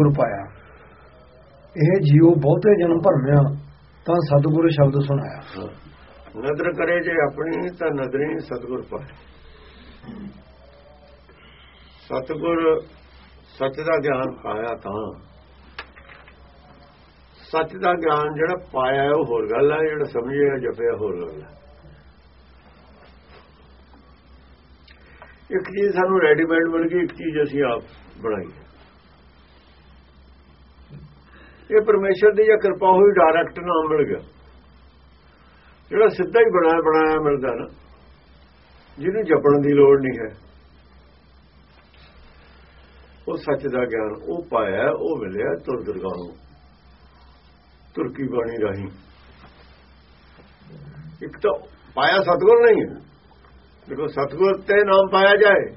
ਗੁਰ ਪਾਇਆ। ਇਹ ਜੀਉ ਬਹੁਤੇ ਜਨਮ ਭਰਮਿਆ ਤਾਂ ਸਤਿਗੁਰ ਸ਼ਬਦ ਸੁਣਾਇਆ। ਨਦਰ ਕਰੇ ਜੇ ਆਪਣੀ, ਤਾਂ ਨਦਰੀ ਸਤਿਗੁਰ ਪਾਏ। ਸਤਿਗੁਰ ਸੱਚ ਦਾ ਗਿਆਨ ਪਾਇਆ ਤਾਂ। ਸੱਚ ਦਾ ਗਿਆਨ ਜਿਹੜਾ ਪਾਇਆ ਉਹ ਹੋਰ ਗੱਲ ਹੈ, ਜਿਹੜਾ ਸਮਝਿਆ ਜਪਿਆ, ਹੋਰ ਗੱਲ ਹੈ। ਇੱਕ ਚੀਜ਼ ਸਾਨੂੰ ਰੈਡੀਮੇਡ ਮਿਲ ਗਈ, ਇੱਕ ਚੀਜ਼ ਅਸੀਂ ਆਪ ਬਣਾਈ ਇਹ ਪਰਮੇਸ਼ਰ ਦੀ ਜਾਂ ਕਿਰਪਾ ਹੋਈ ਡਾਇਰੈਕਟ ਨਾਮ ਮਿਲ ਗਿਆ। ਜਿਹੜਾ ਸਿੱਧਾ ਹੀ ਬਣਾਇਆ ਬਣਾਇਆ ਮਿਲਦਾ ਨਾ, ਜਿਹਨੂੰ ਜਪਣ ਦੀ ਲੋੜ ਨਹੀਂ ਹੈ। ਉਹ ਸੱਚ ਦਾ ਗਿਆਨ ਉਹ ਪਾਇਆ, ਉਹ ਮਿਲਿਆ ਤੁਰ ਦਰਗਾਹੋਂ ਤੁਰਕੀ ਬਾਣੀ ਰਾਹੀਂ। ਇੱਕ ਤਾਂ ਪਾਇਆ ਸਤਗੁਰ ਨਹੀਂ ਹੈ। ਦੇਖੋ, ਸਤਗੁਰ ਤੇ ਨਾਮ ਪਾਇਆ ਜਾਏ।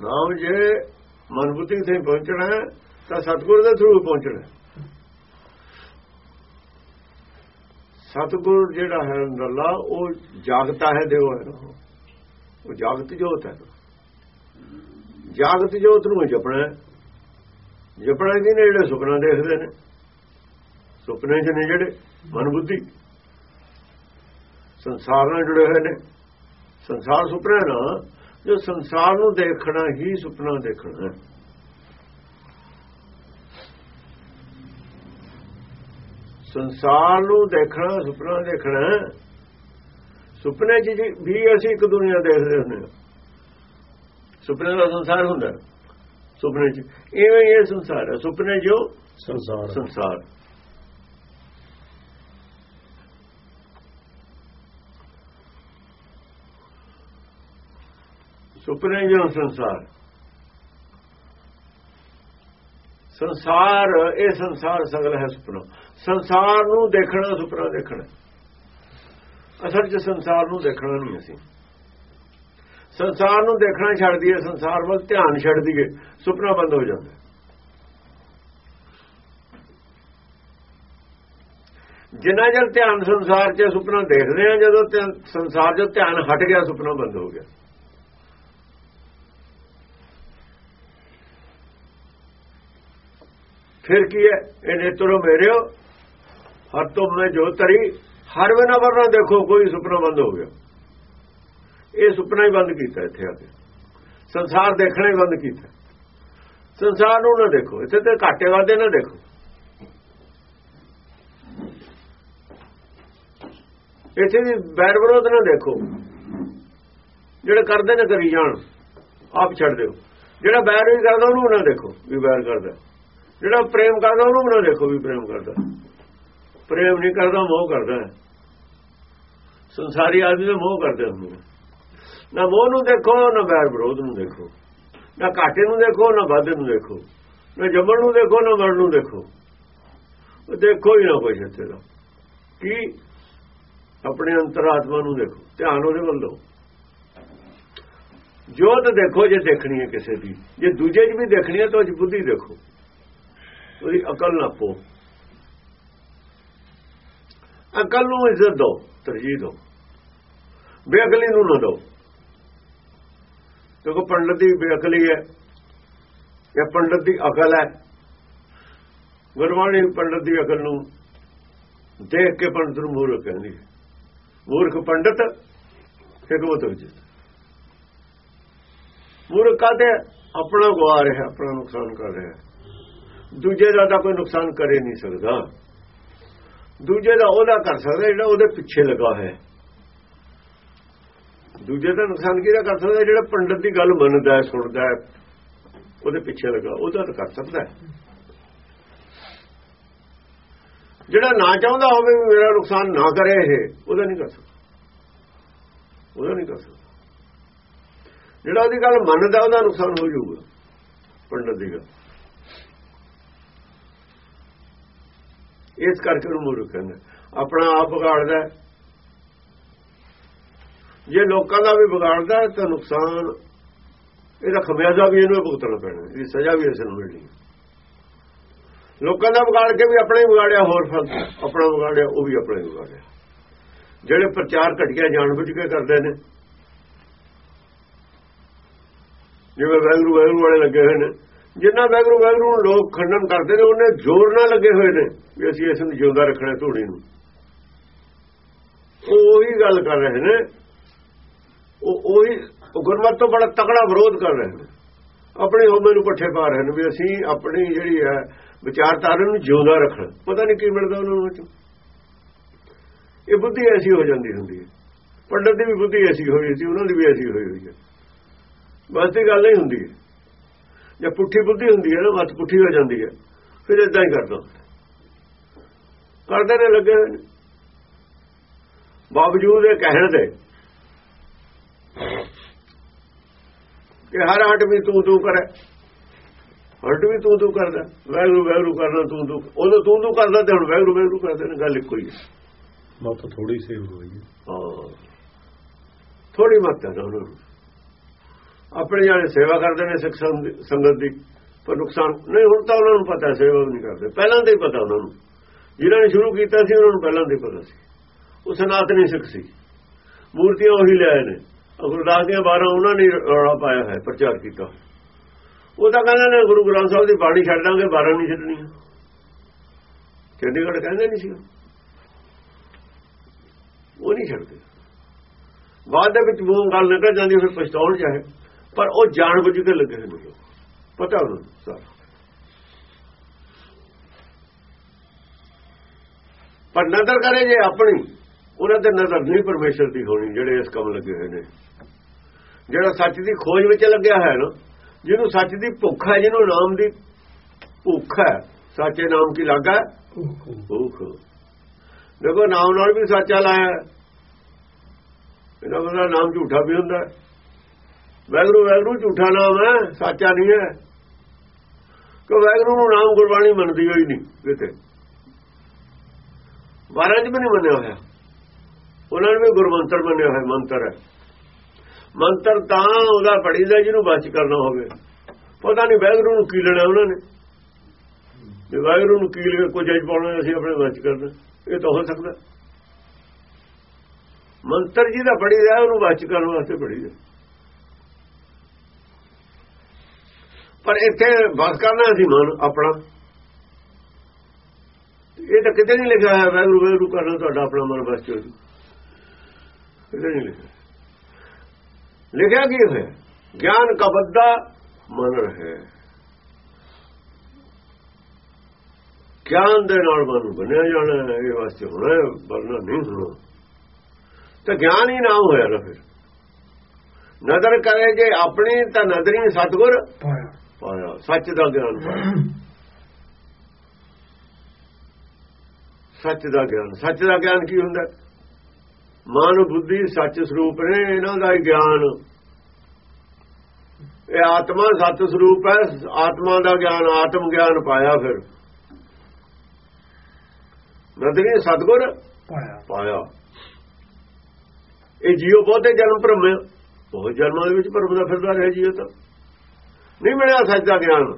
ਨਾਮ ਜੇ ਮਨਬੁੱਧੀ ਤੇ ਪਹੁੰਚਣਾ ਤਾਂ ਸਤਗੁਰ ਦੇ ਥਰੂ ਪਹੁੰਚਣਾ। ਸਤਗੁਰ ਜਿਹੜਾ ਹੈ ਅੰਦਰਲਾ ਉਹ ਜਾਗਤਾ ਹੈ ਦੇਵ ਹੈ ਉਹ ਜਾਗਤ ਜੋਤ ਹੈ। ਜਾਗਤ ਜੋਤ ਨੂੰ ਜਪਣਾ ਜਪਣਾ ਜੀ ਨੇ ਜਿਹੜੇ ਸੁਪਨਾ ਦੇਖਦੇ ਨੇ। ਸੁਪਨੇ 'ਚ ਨੇ ਜਿਹੜੇ ਮਨ ਬੁੱਧੀ। ਸੰਸਾਰ ਨਾਲ ਜੁੜੇ ਹੋਏ ਨੇ। ਸੰਸਾਰ ਸੁਪਨਾ ਨਾ, ਜੋ ਸੰਸਾਰ ਨੂੰ ਦੇਖਣਾ ਹੀ ਸੁਪਨਾ ਦੇਖਣਾ ਹੈ। ਸੰਸਾਰ ਨੂੰ ਦੇਖਣਾ ਸੁਪਨਾ ਦੇਖਣਾ ਸੁਪਨੇ 'ਚ ਵੀ ਅਸੀਂ ਇੱਕ ਦੁਨੀਆ ਦੇਖਦੇ ਹੁੰਦੇ ਹਾਂ। ਸੁਪਨੇ ਦਾ ਸੰਸਾਰ ਹੁੰਦਾ। ਸੁਪਨੇ 'ਚ ਇਵੇਂ ਇਹ ਸੰਸਾਰ ਹੈ। ਸੁਪਨੇ ਜੋ ਸੰਸਾਰ। ਸੰਸਾਰ। ਸੁਪਨੇ ਜੋ ਸੰਸਾਰ। ਸੰਸਾਰ, ਇਹ ਸੰਸਾਰ ਸਗਲ ਹੈ ਸੁਪਨਾ। ਸੰਸਾਰ ਨੂੰ ਦੇਖਣਾ, ਸੁਪਨਾ ਦੇਖਣਾ। ਅਸਲ 'ਚ ਸੰਸਾਰ ਨੂੰ ਦੇਖਣਾ ਨਹੀਂ ਅਸੀਂ। ਸੰਸਾਰ ਨੂੰ ਦੇਖਣਾ ਛੱਡ ਦਈਏ, ਸੰਸਾਰ ਵੱਲ ਧਿਆਨ ਛੱਡ ਦਈਏ, ਸੁਪਨਾ ਬੰਦ ਹੋ ਜਾਂਦਾ। ਜਿੰਨਾ ਜਰ ਧਿਆਨ ਸੰਸਾਰ 'ਚ ਸੁਪਨਾ ਦੇਖਦੇ ਆ, ਜਦੋਂ ਸੰਸਾਰ 'ਚੋਂ ਧਿਆਨ ਹਟ ਗਿਆ, ਸੁਪਨਾ ਬੰਦ ਹੋ ਗਿਆ। ਫਿਰ ਕੀ ਹੈ? ਇਹ ਨੇਤਰੋ ਮੇਰਿਓ। ਹਰ ਤੋਂ ਮੈਂ ਜੋ ਤਰੀ, ਹਰ ਵੇਨਾ ਵਰਨਾ ਦੇਖੋ, ਕੋਈ ਸੁਪਨਾ ਬੰਦ ਹੋ ਗਿਆ। ਇਹ ਸੁਪਨਾ ਹੀ ਬੰਦ ਕੀਤਾ ਇੱਥੇ ਆ ਕੇ। ਸੰਸਾਰ ਦੇਖਣਾ ਹੀ ਬੰਦ ਕੀਤਾ। ਸੰਸਾਰ ਨੂੰ ਨਾ ਦੇਖੋ, ਇੱਥੇ ਤੇ ਘਾਟੇ ਵਾਦੇ ਨਾ ਦੇਖੋ। ਇੱਥੇ ਵੀ ਬੈਰ ਵਿਰੋਧ ਨਾ ਦੇਖੋ। ਜਿਹੜੇ ਕਰਦੇ ਨੇ ਕਰੀ ਜਾਣ, ਆਪ ਛੱਡ ਦਿਓ। ਜਿਹੜਾ ਬੈਰ ਵੀ ਕਰਦਾ, ਉਹਨੂੰ ਨਾ ਦੇਖੋ ਵੀ ਬੈਰ ਕਰਦਾ। ਜਿਹੜਾ ਪ੍ਰੇਮ ਕਰਦਾ, ਉਹਨੂੰ ਨਾ ਦੇਖੋ ਵੀ ਪ੍ਰੇਮ ਕਰਦਾ। ਪ੍ਰੇਮ ਨਹੀਂ ਕਰਦਾ, ਮੋਹ ਕਰਦਾ ਸੰਸਾਰੀ ਆਦਮੀ ਦਾ ਮੋਹ ਕਰਦੇ ਹੁੰਦੇ ਨਾ। ਮੋਹ ਨੂੰ ਦੇਖੋ, ਨਾ ਬੈਰ ਵਿਰੋਧ ਨੂੰ ਦੇਖੋ। ਨਾ ਘਾਟੇ ਨੂੰ ਦੇਖੋ, ਨਾ ਵਾਧੇ ਨੂੰ ਦੇਖੋ। ਨਾ ਜੰਮਣ ਨੂੰ ਦੇਖੋ, ਨਾ ਮਰਨ ਨੂੰ ਦੇਖੋ। ਉਹ ਦੇਖੋ ਹੀ ਨਾ ਕੁਛ ਇੱਥੇ ਦਾ। ਕੀ? ਆਪਣੇ ਅੰਤਰਾਤਮਾ ਨੂੰ ਦੇਖੋ। ਧਿਆਨ ਉਹਦੇ ਵੱਲ ਦਿਓ। ਜੋਤ ਦੇਖੋ ਜੇ ਦੇਖਣੀ ਹੈ ਕਿਸੇ ਦੀ। ਜੇ ਦੂਜੇ 'ਚ ਵੀ ਦੇਖਣੀ ਹੈ ਤਾਂ ਉਹ ਬੁੱਧੀ ਦੇਖੋ। ਉਹਦੀ ਅਕਲ ਨਾ ਪੋ ਅਕਲ ਨੂੰ ਇੱਜ਼ਤ ਦਿਓ ਤਰਜੀਹ ਦਿਓ ਬੇਅਕਲੀ ਨੂੰ ਨਾ ਦਿਓ ਕਿਉਂਕਿ ਪੰਡਤ ਦੀ ਬੇਅਕਲੀ ਹੈ ਜਾਂ ਪੰਡਤ ਦੀ ਅਕਲ ਹੈ ਗੁਰਬਾਣੀ ਪੰਡਤ ਦੀ ਅਕਲ ਨੂੰ ਦੇਖ ਕੇ ਪੰਡਤ ਨੂੰ ਮੂਰਖ ਕਹਿੰਦੀ ਹੈ ਮੂਰਖ ਪੰਡਤ ਹਕਮਤ ਵਿੱਚ ਮੂਰਖ ਕਾਤੇ ਆਪਣਾ ਗਵਾ ਰਿਹਾ ਆਪਣਾ ਨੁਕਸਾਨ ਕਰ ਰਿਹਾ ਦੂਜੇ ਦਾ ਤਾਂ ਕੋਈ ਨੁਕਸਾਨ ਕਰੇ ਨਹੀਂ ਸਕਦਾ। ਦੂਜੇ ਦਾ ਉਹਦਾ ਕਰ ਸਕਦਾ ਜਿਹੜਾ ਉਹਦੇ ਪਿੱਛੇ ਲੱਗਾ ਹੈ ਦੂਜੇ ਦਾ ਨੁਕਸਾਨ ਕਿਹਦਾ ਕਰ ਸਕਦਾ? ਜਿਹੜਾ ਪੰਡਤ ਦੀ ਗੱਲ ਮੰਨਦਾ ਹੈ, ਸੁਣਦਾ ਹੈ, ਉਹਦੇ ਪਿੱਛੇ ਲੱਗਾ ਉਹਦਾ ਤਾਂ ਕਰ ਸਕਦਾ ਜਿਹੜਾ ਨਾ ਚਾਹੁੰਦਾ ਹੋਵੇ ਮੇਰਾ ਨੁਕਸਾਨ ਨਾ ਕਰੇ ਇਹ, ਉਹਦਾ ਨਹੀਂ ਕਰ ਸਕਦਾ। ਉਹਦਾ ਨਹੀਂ ਕਰ ਸਕਦਾ। ਜਿਹੜਾ ਉਹਦੀ ਗੱਲ ਮੰਨਦਾ, ਉਹਦਾ ਨੁਕਸਾਨ ਹੋ ਜਾਊਗਾ, ਪੰਡਤ ਦੀ ਗੱਲ। ਇਸ ਕਰਕੇ ਉਹਨੂੰ ਮੂਰਖ ਕਹਿੰਦਾ। ਆਪਣਾ ਆਪ ਵਿਗਾੜਦਾ ਜੇ ਲੋਕਾਂ ਦਾ ਵੀ ਵਿਗਾੜਦਾ ਤਾਂ ਨੁਕਸਾਨ ਇਹਦਾ ਖਮਿਆਜ਼ਾ ਵੀ ਇਹਨੂੰ ਭੁਗਤਣਾ ਪੈਣਾ ਇਹਦੀ ਸਜ਼ਾ ਵੀ ਇਸ ਨੂੰ ਮਿਲਣੀ ਲੋਕਾਂ ਦਾ ਵਿਗਾੜ ਕੇ ਵੀ ਆਪਣੇ ਹੀ ਵਿਗਾੜਿਆ, ਹੋਰ ਫਲ ਆਪਣਾ ਵਿਗਾੜਿਆ, ਉਹ ਵੀ ਆਪਣੇ ਵਿਗਾੜਿਆ। ਜਿਹੜੇ ਪ੍ਰਚਾਰ ਘਟਿਆ ਜਾਣਬੁੱਝ ਕੇ ਕਰਦੇ ਨੇ, ਜਿਵੇਂ ਵੈਗਰੂ ਵੈਗਰੂ ਵਾਲੇ ਲੱਗੇ ਹੋਏ ਨੇ ਜਿੰਨਾ ਵੈਗਰੂ ਵੈਗਰੂ ਨੂੰ ਲੋਕ ਖੰਡਨ ਕਰਦੇ ਨੇ, ਉਹਨੇ ਜ਼ੋਰ ਨਾਲ ਲੱਗੇ ਹੋਏ ਨੇ ਵੀ ਅਸੀਂ ਇਸ ਨੂੰ ਜਿਉਂਦਾ ਰੱਖਣਾ ਧੂਣੀ ਨੂੰ। ਉਹ ਉਹੀ ਗੱਲ ਕਰ ਰਹੇ ਨੇ। ਉਹ ਉਹੀ ਗੁਰਮਤ ਤੋਂ ਬੜਾ ਤਕੜਾ ਵਿਰੋਧ ਕਰ ਰਹੇ ਨੇ। ਆਪਣੇ ਹੋਮੇ ਨੂੰ ਪੱਠੇ ਪਾ ਰਹੇ ਨੇ ਵੀ ਅਸੀਂ ਆਪਣੀ ਜਿਹੜੀ ਹੈ ਵਿਚਾਰਧਾਰਾ ਨੂੰ ਜਿਉਂਦਾ ਰੱਖਣਾ। ਪਤਾ ਨਹੀਂ ਕੀ ਮਿਲਦਾ ਉਹਨਾਂ ਨੂੰ ਇਹ ਬੁੱਧੀ ਐਸੀ ਹੋ ਜਾਂਦੀ ਹੁੰਦੀ ਹੈ। ਪੰਡਤ ਦੀ ਵੀ ਬੁੱਧੀ ਐਸੀ ਹੋਈ ਸੀ, ਉਹਨਾਂ ਦੀ ਵੀ ਐਸੀ ਹੋਈ ਹੋਈ ਹੈ। ਬਸ ਦੀ ਗੱਲ ਨਹੀਂ ਹੁੰਦੀ ਹੈ। ਜੇ ਪੁੱਠੀ ਬੁੱਧੀ ਹੁੰਦੀ ਹੈ ਨਾ ਮਤ ਪੁੱਠੀ ਹੋ ਜਾਂਦੀ ਹੈ। ਫਿਰ ਇਦਾਂ ਹੀ ਕਰਦਾ ਕਰਦੇ ਨੇ ਲੱਗੇ ਹੋਏ ਨੇ। ਬਾਵਜੂਦ ਇਹ ਕਹਿਣ ਦੇ ਕਿ ਹਰ ਵੀ ਤੂੰ ਤੂੰ ਕਰੇ। ਹਟ ਵੀ ਤੂੰ ਤੂੰ ਕਰਦਾ ਵੈਗਰੂ ਵੈਗਰੂ ਕਰਨਾ ਤੂੰ ਤੂੰ। ਉਦੋਂ ਤੂੰ ਤੂੰ ਕਰਦਾ ਤੇ ਹੁਣ ਵੈਗਰੂ ਵੈਗਰੂ ਕਰਦੇ ਨੇ ਗੱਲ ਇੱਕੋ ਹੀ ਹੈ। ਮਤ ਥੋੜੀ ਸੇਵ ਹੋਈ ਹੈ। ਹਾਂ। ਥੋੜੀ ਮਤ ਹੈ ਉਹਨਾਂ ਨੂੰ। ਆਪਣੇ ਜਾਣੇ ਸੇਵਾ ਕਰਦੇ ਨੇ ਸਿੱਖ ਸੰਗਤ ਦੀ, ਪਰ ਨੁਕਸਾਨ, ਨਹੀਂ, ਹੁਣ ਤਾਂ ਉਹਨਾਂ ਨੂੰ ਪਤਾ, ਸੇਵਾ ਨਹੀਂ ਕਰਦੇ। ਪਹਿਲਾਂ ਤੋਂ ਹੀ ਪਤਾ ਉਹਨਾਂ ਨੂੰ। ਜਿਨ੍ਹਾਂ ਨੇ ਸ਼ੁਰੂ ਕੀਤਾ ਸੀ, ਉਹਨਾਂ ਨੂੰ ਪਹਿਲਾਂ ਤੋਂ ਹੀ ਪਤਾ ਸੀ। ਉਹ ਸਨਾਤਨੀ ਸਿੱਖ ਸੀ। ਮੂਰਤੀਆਂ ਉਹੀ ਲਿਆਏ ਨੇ। ਗੁਰਦਾਸ ਦੀਆਂ 12 ਉਹਨਾਂ ਨੇ ਰੌਲਾ ਪਾਇਆ ਹੈ ਪ੍ਰਚਾਰ ਕੀਤਾ। ਉਹ ਤਾਂ ਕਹਿੰਦੇ ਨੇ, ਗੁਰੂ ਗ੍ਰੰਥ ਸਾਹਿਬ ਦੀ ਬਾਣੀ ਛੱਡ ਦਾਂਗੇ 12 ਨਹੀਂ ਛੱਡਣੀਆਂ। ਚੰਡੀਗੜ੍ਹ ਕਹਿੰਦੇ ਨਹੀਂ ਸੀ। ਉਹ ਨਹੀਂ ਛੱਡਦੇ। ਬਾਅਦ ਦੇ ਵਿੱਚ ਮੂੰਹ ਗੱਲ ਨਿਕਲ ਜਾਂਦੀ, ਫਿਰ ਪਛਤਾਉਣ ਚਾਹੇ ਪਰ ਉਹ ਜਾਣ ਬੁੱਝ ਕੇ ਲੱਗੇ ਹੋਏ ਨੇ ਪਤਾ ਉਹਨਾਂ ਨੂੰ ਸਾਰਾ। ਪਰ ਨਜ਼ਰ ਕਰੇ ਜੇ ਆਪਣੀ ਉਹਨਾਂ ਤੇ ਨਜ਼ਰ ਨਹੀਂ ਪਰਮੇਸ਼ਰ ਦੀ ਹੋਣੀ ਜਿਹੜੇ ਇਸ ਕੰਮ ਲੱਗੇ ਹੋਏ ਨੇ। ਜਿਹੜਾ ਸੱਚ ਦੀ ਖੋਜ ਵਿੱਚ ਲੱਗਿਆ ਹੈ ਨਾ ਜਿਹਨੂੰ ਸੱਚ ਦੀ ਭੁੱਖ ਹੈ ਜਿਹਨੂੰ ਨਾਮ ਦੀ ਭੁੱਖ ਹੈ ਸੱਚੇ ਨਾਮ ਕੀ ਲੱਗਾ? ਭੁੱਖ। ਦੇਖੋ ਨਾਮ ਨਾਲ ਵੀ ਸੱਚਾ ਲਾਇਆ। ਇਹਨਾਂ ਦਾ ਨਾਮ ਝੂਠਾ ਵੀ ਹੁੰਦਾ। ਵੈਗਰੂ ਵੈਗਰੂ, ਝੂਠਾ ਨਾਮ ਹੈ, ਸੱਚਾ ਨਹੀਂ ਹੈ। ਕਿ ਵੈਗਰੂ ਨੂੰ ਨਾਮ ਗੁਰਬਾਣੀ ਮੰਨਦੀ ਹੋਈ ਨਹੀਂ ਕਿਤੇ? ਬਾਰਾਂ ਚ ਵੀ ਨਹੀਂ ਮੰਨਿਆ ਹੋਇਆ। ਉਹਨਾਂ ਨੇ ਵੀ ਗੁਰਮੰਤਰ ਮੰਨਿਆ ਹੋਇਆ, ਮੰਤਰ ਹੈ। ਮੰਤਰ ਤਾਂ ਉਹਦਾ ਪੜੀਦਾ ਜਿਹਨੂੰ ਬਚ ਕਰਨਾ ਹੋਵੇ। ਪਤਾ ਨਹੀਂ ਵੈਗਰੂ ਨੂੰ ਕੀ ਲੈਣਾ ਉਹਨਾਂ ਨੇ। ਜੇ ਵੈਗਰੂ ਨੂੰ ਕੀ ਲੈ ਕੁਝ ਜੱਜ ਪਾਉਣਾ ਅਸੀਂ ਆਪਣੇ ਬਚ ਕਰਨਾ। ਇਹ ਤਾਂ ਹੋ ਸਕਦਾ। ਮੰਤਰ ਜਿਹਦਾ ਪੜੀਦਾ ਉਹਨੂੰ ਬਚ ਕਰਨ ਵਾਸਤੇ ਪੜੀਦਾ ਪਰ ਇੱਥੇ ਬਸ ਕਰਨਾ ਸੀ ਮਨ, ਆਪਣਾ। ਇਹ ਤਾਂ ਕਿਤੇ ਨਹੀਂ ਲਿਖਿਆ ਹੋਇਆ ਵੈਗਰੂ ਵੈਗਰੂ ਕਰਨਾ ਤੁਹਾਡਾ ਆਪਣਾ ਮਨ ਬਸ ਚੋ। ਕਿਤੇ ਨਹੀਂ ਲਿਖਿਆ। ਲਿਖਿਆ ਕੀ ਹੋਇਆ ਗਿਆਨ ਕਾ ਬੱਦਾ ਮਨ ਹੈ ਗਿਆਨ ਦੇ ਨਾਲ ਮਨ ਬਣਿਆ ਜਾਣਾ, ਇਹ ਵਾਸਤੇ ਹੋਣਾ ਬਰਨਾ ਨਹੀਂ ਹੋਣਾ ਤਾਂ ਗਿਆਨ ਹੀ ਨਾ ਹੋਇਆ ਨਾ ਫਿਰ। ਨਜ਼ਰ ਕਰੇ ਜੇ ਆਪਣੀ, ਤਾਂ ਨਜ਼ਰੀ ਸਤਗੁਰ ਪਾਇਆ। ਪਾਇਆ ਸੱਚ ਦਾ ਗਿਆਨ ਪਾਇਆ। ਸੱਚ ਦਾ ਗਿਆਨ ਸੱਚ ਦਾ ਗਿਆਨ ਕੀ ਹੁੰਦਾ? ਮਨ ਬੁੱਧੀ ਸੱਚ ਸਰੂਪ ਨੇ ਇਹਨਾਂ ਦਾ ਗਿਆਨ। ਇਹ ਆਤਮਾ ਸੱਚ ਸਰੂਪ ਹੈ ਆਤਮਾ ਦਾ ਗਿਆਨ ਆਤਮ ਗਿਆਨ ਪਾਇਆ ਫਿਰ। ਨਦਰੀ ਸਤਗੁਰ ਪਾਇਆ। ਪਾਇਆ। ਇਹ ਜੀਵ ਬਹੁਤੇ ਜਨਮ ਭਰਮੇ ਬਹੁਤ ਜਨਮਾਂ ਦੇ ਵਿੱਚ ਭਰਮਦਾ ਫਿਰਦਾ ਰਿਹਾ ਜੀਵ ਤਾਂ। ਨਹੀਂ ਮਿਲਿਆ ਸੱਚ ਦਾ ਗਿਆਨ।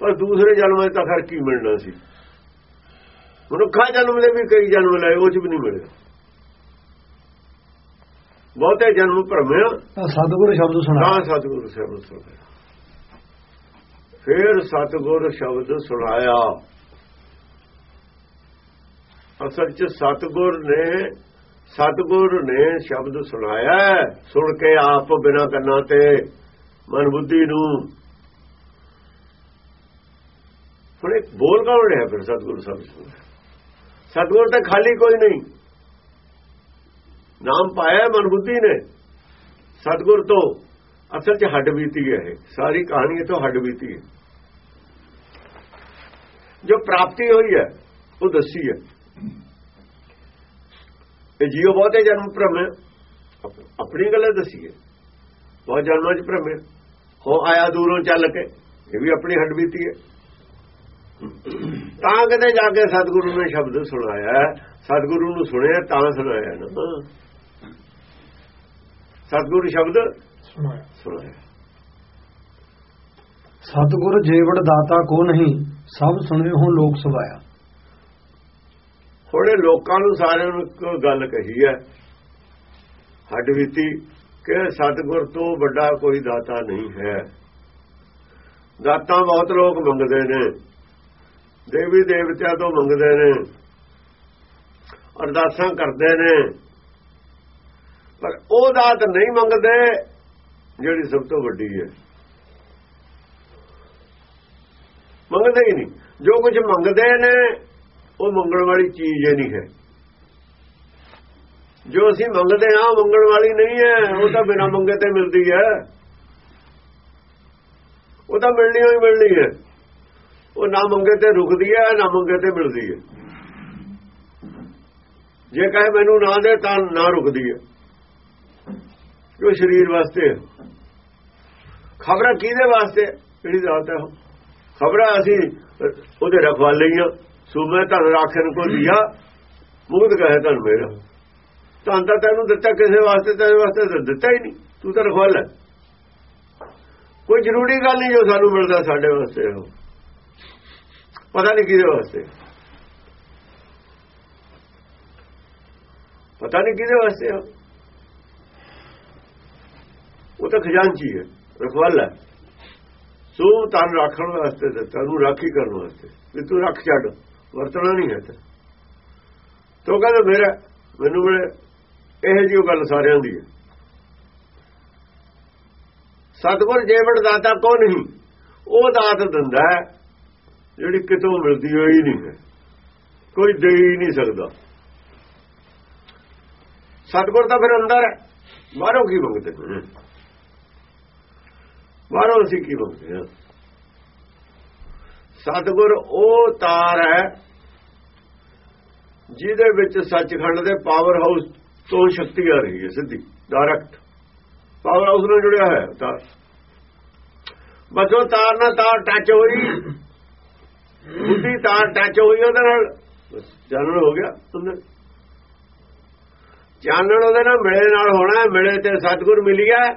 ਪਰ ਦੂਸਰੇ ਜਨਮਾਂ 'ਚ ਤਾਂ ਫਿਰ ਕੀ ਮਿਲਣਾ ਸੀ? ਮਨੁੱਖਾ ਜਨਮ ਦੇ ਵੀ ਕਈ ਜਨਮ ਲਏ ਉਹ 'ਚ ਵੀ ਨਹੀਂ ਮਿਲਿਆ। ਬਹੁਤੇ ਜਨਮ ਭਰਮਿਆ ਤਾਂ ਸਤਿਗੁਰੂ ਸ਼ਬਦ ਸੁਣਾ ਤਾਂ ਸਤਿਗੁਰੂ ਸ਼ਬਦ ਸੁਣਾਇਆ। ਫਿਰ ਸਤਿਗੁਰ ਸ਼ਬਦ ਸੁਣਾਇਆ। ਅਸਲ 'ਚ ਸਤਿਗੁਰ ਨੇ ਸਤਿਗੁਰ ਨੇ ਸ਼ਬਦ ਸੁਣਾਇਆ ਸੁਣ ਕੇ ਆਪ ਬਿਨਾ ਕੰਨਾਂ ਤੇ। ਮਨ ਬੁੱਧੀ ਨੂੰ। ਹੁਣ ਇੱਕ ਬੋਲ ਕੌਣ ਰਿਹਾ ਫਿਰ ਸਤਿਗੁਰ ਸਾਹਿਬ ਸੁਣਾਇਆ ਸਤਿਗੁਰ ਤਾਂ ਖਾਲੀ ਕੋਈ ਨਹੀਂ। ਨਾਮ ਪਾਇਆ ਮਨ ਬੁੱਧੀ ਨੇ। ਸਤਿਗੁਰ ਤੋਂ ਅਸਲ 'ਚ ਹੱਡ ਬੀਤੀ ਹੈ ਇਹ। ਸਾਰੀ ਕਹਾਣੀ ਇਹ ਤੋਂ ਹੱਡ ਬੀਤੀ ਹੈ। ਜੋ ਪ੍ਰਾਪਤੀ ਹੋਈ ਹੈ, ਉਹ ਦੱਸੀ ਹੈ। ਇਹ ਜੀਵ ਬਹੁਤੇ ਜਨਮ ਭ੍ਰਮ ਹੈ ਆਪਣੀ ਗੱਲ ਦੱਸੀ ਹੈ। ਬਹੁਤ ਜਨਮਾਂ 'ਚ ਭ੍ਰਮ। ਹੈ ਹੋ ਆਇਆ ਦੂਰੋਂ ਚੱਲ ਕੇ ਇਹ ਵੀ ਆਪਣੀ ਹੱਡ ਬੀਤੀ ਹੈ। ਤਾਂ ਕਿਤੇ ਜਾ ਕੇ ਸਤਿਗੁਰੂ ਨੇ ਸ਼ਬਦ ਸੁਣਾਇਆ ਸਤਿਗੁਰੂ ਨੂੰ ਸੁਣਿਆ ਤਾਂ ਸੁਣਾਇਆ ਨਾ। ਸਤਿਗੁਰੂ ਸ਼ਬਦ ਸੁਣਾਇਆ। ਸੁਣਾਇਆ। ਸਤਿਗੁਰ ਜੀਵੜ ਦਾਤਾ ਕੋ ਨਹੀਂ ਸਭ ਸੁਣੇ ਹੋ ਲੋਕ ਸਵਾਇਆ ਥੋੜੇ ਲੋਕਾਂ ਨੂੰ ਸਾਰਿਆਂ ਨੂੰ ਇੱਕ ਗੱਲ ਕਹੀ ਹੈ ਹੱਡ ਬੀਤੀ ਕਿ ਸਤਿਗੁਰ ਤੋਂ ਵੱਡਾ ਕੋਈ ਦਾਤਾ ਨਹੀਂ ਹੈ। ਦਾਤਾਂ ਬਹੁਤ ਲੋਕ ਮੰਗਦੇ ਨੇ। ਦੇਵੀ ਦੇਵਤਿਆਂ ਤੋਂ ਮੰਗਦੇ ਨੇ। ਅਰਦਾਸਾਂ ਕਰਦੇ ਨੇ। ਪਰ ਉਹ ਦਾਤ ਨਹੀਂ ਮੰਗਦੇ ਜਿਹੜੀ ਸਭ ਤੋਂ ਵੱਡੀ ਹੈ। ਮੰਗਦੇ ਹੀ ਨਹੀਂ। ਜੋ ਕੁਝ ਮੰਗਦੇ ਨੇ, ਉਹ ਮੰਗਣ ਵਾਲੀ ਚੀਜ਼ ਹੀ ਨਹੀਂ ਹੈ। ਜੋ ਅਸੀਂ ਮੰਗਦੇ ਹਾਂ ਮੰਗਣ ਵਾਲੀ ਨਹੀਂ ਹੈ। ਉਹ ਤਾਂ ਬਿਨਾਂ ਮੰਗੇ ਤੇ ਮਿਲਦੀ ਹੈ। ਉਹ ਤਾਂ ਮਿਲਣੀ ਹੋਈ ਮਿਲਣੀ ਹੈ। ਉਹ ਨਾ ਮੰਗੇ ਤੇ ਰੁਕਦੀ ਹੈ, ਨਾ ਮੰਗੇ ਤੇ ਮਿਲਦੀ ਹੈ। ਜੇ ਕਹੇ ਮੈਨੂੰ ਨਾ ਦੇ, ਤਾਂ ਨਾ ਰੁਕਦੀ ਹੈ। ਜੋ ਸਰੀਰ ਵਾਸਤੇ ਖਬਰਾਂ ਕਿਹਦੇ ਵਾਸਤੇ? ਜਿਹੜੀ ਜ਼ਾਤ ਹੈ। ਖਬਰਾਂ ਅਸੀਂ ਉਹਦੇ ਰਖਵਾਲ ਲਈਆਂ ਸੂਮੇ ਧਨ ਰਾਖਣ ਕੋ ਦਿਆ ਮੁਕਤ ਕਹੇ ਧਨ ਮੇਰਾ। ਤਾਂ ਤਾਂ ਤੈਨੂੰ ਦਿੱਤਾ, ਕਿਸੇ ਵਾਸਤੇ ਤੇਰੇ ਵਾਸਤੇ ਤਾਂ ਦਿੱਤਾ ਹੀ ਨਹੀਂ। ਤੂੰ ਤਾਂ ਰਖਵਾਲ ਹੈ ਕੋਈ ਜ਼ਰੂਰੀ ਗੱਲ ਨਹੀਂ ਜੋ ਸਾਨੂੰ ਮਿਲਦਾ ਸਾਡੇ ਵਾਸਤੇ ਉਹ ਪਤਾ ਨਹੀਂ ਕਿਹਦੇ ਵਾਸਤੇ। ਪਤਾ ਨਹੀਂ ਕਿਹਦੇ ਵਾਸਤੇ ਉਹ ਤਾਂ ਖਜ਼ਾਨਚੀ ਹੈ। ਰਖਵਾਲ ਹੈ ਸੋ ਤਨ ਰੱਖਣ ਵਾਸਤੇ ਦਿੱਤਾ ਨੂੰ ਰਾਖੀ ਕਰਨ ਵਾਸਤੇ। ਵੀ ਤੂੰ ਰੱਖ ਛੱਡ। ਵਰਤਣਾ ਨਹੀਂ ਹੈ ਤੋ। ਕਹਿੰਦਾ, ਮੇਰਾ ਮੈਨੂੰ ਮਿਲੇ ਇਹ ਜਿਹੀ ਗੱਲ ਸਾਰਿਆਂ ਦੀ ਹੈ। ਸਤਗੁਰ ਜੇਵੜ ਦਾਤਾ ਕੋ ਨਹੀਂ ਉਹ ਦਾਤ ਦਿੰਦਾ ਜਿਹੜੀ ਕਿਤੋਂ ਮਿਲਦੀ ਹੋਈ ਨਹੀਂ ਹੈ। ਕੋਈ ਦੇ ਹੀ ਨਹੀਂ ਸਕਦਾ। ਸਤਗੁਰ ਤਾਂ ਫਿਰ ਅੰਦਰ ਹੈ। ਬਾਹਰੋਂ ਕੀ ਮੰਗਦੇ ਨੇ? ਬਾਹਰੋਂ ਅਸੀਂ ਕੀ ਮੰਗਦੇ ਹਾਂ? ਸਤਗੁਰ ਉਹ ਤਾਰ ਹੈ, ਜਿਹਦੇ ਵਿੱਚ ਸੱਚਖੰਡ ਦੇ ਪਾਵਰ ਹਾਊਸ ਤੋਂ ਸ਼ਕਤੀ ਆ ਰਹੀ ਹੈ ਸਿੱਧੀ ਡਾਇਰੈਕਟ ਪਾਵਰ ਹਾਊਸ ਨਾਲ ਜੁੜਿਆ ਹੈ ਤਾਰ ਬਸ ਤਾਰ ਨਾਲ ਤਾਰ ਟੱਚ ਹੋਈ ਬੁੱਧੀ ਤਾਰ ਟੱਚ ਹੋਈ ਉਹਦੇ ਨਾਲ। ਜਾਣਨ ਹੋ ਗਿਆ ਉਹਨੇ। ਜਾਣਨ ਉਹਦੇ ਨਾਲ ਮਿਲੇ ਨਾਲ ਹੋਣਾ ਮਿਲੇ ਤੇ ਸਤਗੁਰ ਮਿਲਿਆ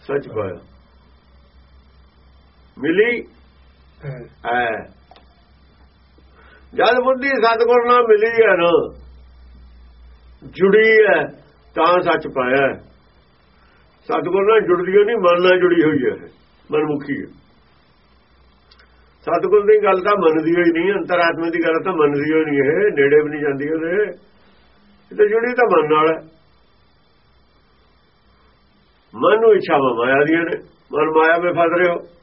ਸੱਚ ਪਾਇਆ। ਮਿਲੀ। ਹੈ। ਜਦ ਬੁੱਧੀ ਸਤਗੁਰ ਨਾਲ ਮਿਲੀ ਹੈ ਨਾ ਜੁੜੀ ਹੈ, ਤਾਂ ਸੱਚ ਪਾਇਆ ਸਤਗੁਰ ਨਾਲ ਜੁੜਦੀ ਨਹੀਂ, ਮਨ ਨਾਲ ਜੁੜੀ ਹੋਈ ਹੈ। ਮਨਮੁਖੀ ਹੈ। ਸਤਗੁਰ ਦੀ ਗੱਲ ਤਾਂ ਮੰਨਦੀ ਹੋਈ ਨਹੀਂ, ਅੰਤਰਾਤਮਾ ਦੀ ਗੱਲ ਤਾਂ ਮੰਨਦੀ ਹੋਈ ਨਹੀਂ ਇਹ, ਨੇੜੇ ਵੀ ਨਹੀਂ ਜਾਂਦੀ ਉਹਦੇ। ਇਹ ਜੁੜੀ ਤਾਂ ਮਨ ਨਾਲ ਹੈ। ਮਨ ਨੂੰ ਇੱਛਾਵਾਂ ਮਾਇਆ ਦੀਆਂ ਨੇ। ਮਨ ਮਾਇਆ ਵਿੱਚ ਫਸ ਰਹੇ ਹੋ।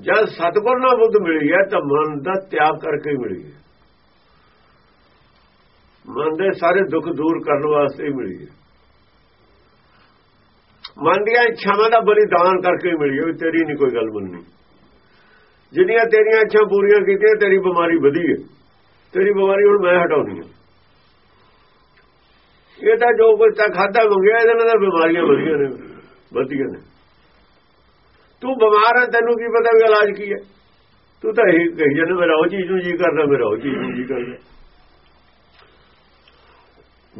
ਜਦ ਸਤਗੁਰ ਨਾਲ ਬੁੱਧ ਮਿਲੀ ਹੈ, ਤਾਂ ਮਨ ਦਾ ਤਿਆਗ ਕਰਕੇ ਮਿਲੀ ਹੈ। ਮਨ ਦੇ ਸਾਰੇ ਦੁੱਖ ਦੂਰ ਕਰਨ ਵਾਸਤੇ ਹੀ ਮਿਲੀ ਹੈ। ਮਨ ਦੀਆਂ ਇੱਛਾਵਾਂ ਦਾ ਬਲੀਦਾਨ ਕਰਕੇ ਮਿਲੀ ਹੈ ਤੇਰੀ ਨਹੀਂ ਕੋਈ ਗੱਲ ਮੰਨਣੀ। ਜਿੰਨੀਆਂ ਤੇਰੀਆਂ ਇੱਛਾ ਪੂਰੀਆਂ ਕੀਤੀਆਂ, ਤੇਰੀ ਬਿਮਾਰੀ ਵਧੀ ਹੈ। ਤੇਰੀ ਬਿਮਾਰੀ ਹੁਣ ਮੈਂ ਹਟਾਉਣੀ ਹੈ। ਇਹ ਤਾਂ ਜੋ ਕੁਝ ਤਾਂ ਖਾਦਾ ਮੰਗਿਆ, ਇਹਦੇ ਨਾਲ ਬਿਮਾਰੀਆਂ ਵਧੀਆਂ ਨੇ ਵਧੀਆਂ ਨੇ। ਤੂੰ ਬਿਮਾਰ ਹੈ, ਤੈਨੂੰ ਕੀ ਪਤਾ ਵੀ ਇਲਾਜ ਕੀ ਹੈ। ਤੂੰ ਤਾਂ ਇਹ ਕਹੀ ਜਾਂਦਾ, ਮੇਰਾ ਉਹ ਚੀਜ਼ ਨੂੰ ਜੀ ਕਰਦਾ, ਮੇਰਾ ਉਹ ਚੀਜ਼ ਨੂੰ ਜੀ ਕਰਦਾ।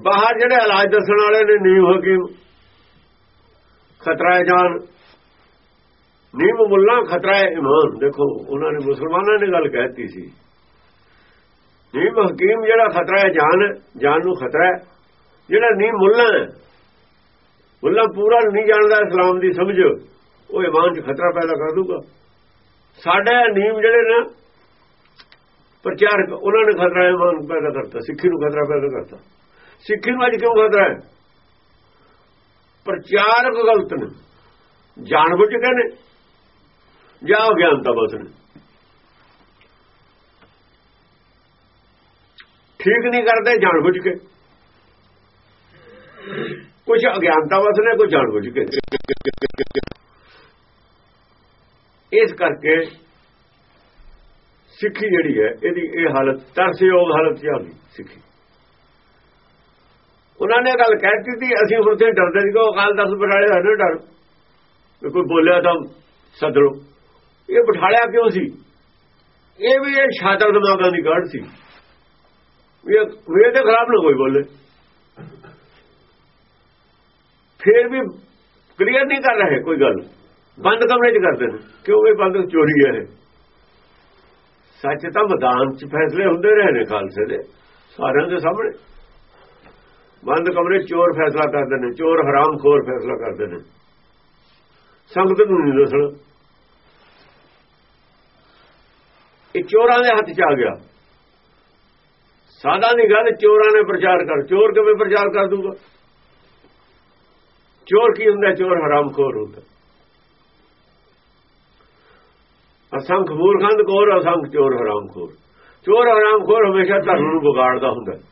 ਬਾਹਰ ਜਿਹੜੇ ਇਲਾਜ ਦੱਸਣ ਵਾਲੇ ਨੇ ਨੀਮ ਹਕੀਮ ਖਤਰਾ ਹੈ ਜਾਨ। ਨੀਮ ਮੁੱਲਾ, ਖਤਰਾ ਹੈ ਇਮਾਨ। ਦੇਖੋ, ਉਹਨਾਂ ਨੇ ਮੁਸਲਮਾਨਾਂ ਨੇ ਗੱਲ ਕਹਿਤੀ ਸੀ। ਨੀਮ ਹਕੀਮ ਜਿਹੜਾ ਖਤਰਾ ਹੈ ਜਾਨ ਜਾਨ ਨੂੰ ਖਤਰਾ ਜਿਹੜਾ ਨੀਮ ਮੁੱਲਾ ਹੈ, ਮੁੱਲਾ ਪੂਰਾ ਨਹੀਂ ਜਾਣਦਾ, ਇਸਲਾਮ ਦੀ ਸਮਝ, ਉਹ ਇਮਾਨ 'ਚ ਖਤਰਾ ਪੈਦਾ ਕਰ ਦੂਗਾ ਸਾਡੇ ਨੀਮ ਜਿਹੜੇ ਨਾ, ਪ੍ਰਚਾਰਕ, ਉਹਨਾਂ ਨੇ ਖਤਰਾ ਇਮਾਨ ਪੈਦਾ ਕਰਤਾ, ਸਿੱਖੀ ਨੂੰ ਖਤਰਾ ਪੈਦਾ ਕਰਤਾ। ਸਿੱਖੀ ਨੂੰ ਅੱਜ ਕਿਉਂ ਖਤਰਾ ਹੈ ਪ੍ਰਚਾਰਕ ਗਲਤ ਨੇ। ਜਾਣ ਬੁੱਝ ਕੇ ਨੇ। ਜਾਂ ਅਗਿਆਨਤਾ ਬਸ ਨੇ। ਠੀਕ ਨਹੀਂ ਕਰਦੇ, ਜਾਣ ਬੁੱਝ ਕੇ ਕੁਝ ਅਗਿਆਨਤਾ ਵਸ ਨੇ ਕੋਈ ਜਾਣ ਬੁੱਝ ਕੇ ਇਸ ਕਰਕੇ ਸਿੱਖੀ ਜਿਹੜੀ ਹੈ, ਇਹਦੀ ਇਹ ਹਾਲਤ ਤਰਸਯੋਗ ਹਾਲਤ ਚ ਸਿੱਖੀ। ਉਹਨਾਂ ਨੇ ਗੱਲ ਕਹਿਤੀ ਸੀ, ਅਸੀਂ ਹੁਣ ਤੇ ਡਰਦੇ ਸੀ ਕਿ ਅਕਾਲ ਦਸ ਬਿਠਾਲੇ ਹੋਏ ਨੇ ਡਰ। ਕੋਈ ਬੋਲਿਆ ਤਾਂ ਸੱਦ ਇਹ ਬਿਠਾਲਿਆ ਕਿਉਂ ਸੀ? ਇਹ ਵੀ ਇਹ ਸ਼ਾਦਰ ਦਿਮਾਗਾਂ ਦੀ ਗੜ ਸੀ। ਇਹ ਤੇ ਖਰਾਬ ਨਾ ਕੋਈ ਬੋਲੇ। ਫੇਰ ਵੀ ਕਲੀਅਰ ਨਹੀਂ ਕਰ ਰਹੇ ਕੋਈ ਗੱਲ। ਬੰਦ ਕਮਰੇ 'ਚ ਕਰਦੇ ਨੇ। ਕਿਉਂ ਇਹ ਬੰਦ ਚੋਰੀ ਹੈ ਸੱਚ ਤਾਂ ਮੈਦਾਨ 'ਚ ਫੈਸਲੇ ਹੁੰਦੇ ਰਹੇ ਨੇ ਖਾਲਸੇ ਦੇ। ਸਾਰਿਆਂ ਦੇ ਸਾਹਮਣੇ। ਬੰਦ ਕਮਰੇ ਚੋਰ ਫੈਸਲਾ ਕਰਦੇ ਨੇ, ਚੋਰ ਹਰਾਮ ਖੋਰ ਫੈਸਲਾ ਕਰਦੇ ਨੇ। ਸੰਗਤ ਨੂੰ ਨਹੀਂ ਦੱਸਣਾ। ਇਹ ਚੋਰਾਂ ਦੇ ਹੱਥ 'ਚ ਆ ਗਿਆ। ਸਾਦਾ ਨਹੀਂ ਗੱਲ, ਚੋਰਾਂ ਨੇ ਪ੍ਰਚਾਰ ਕਰ, ਚੋਰ ਕਿਵੇਂ ਪ੍ਰਚਾਰ ਕਰ ਦੂਗਾ? ਚੋਰ ਕੀ ਹੁੰਦਾ, ਚੋਰ ਹਰਾਮਖੋਰ ਹੁੰਦਾ। ਅਸੰਖ ਮੂਰਖੰਦ ਕੋਰ, ਅਸੰਖ ਚੋਰ ਹਰਾਮਖੋਰ। ਚੋਰ ਹਰਾਮਖੋਰ ਹਮੇਸ਼ਾ ਧਰਮ ਨੂੰ ਵਿਗਾੜਦਾ ਹੁੰਦਾ।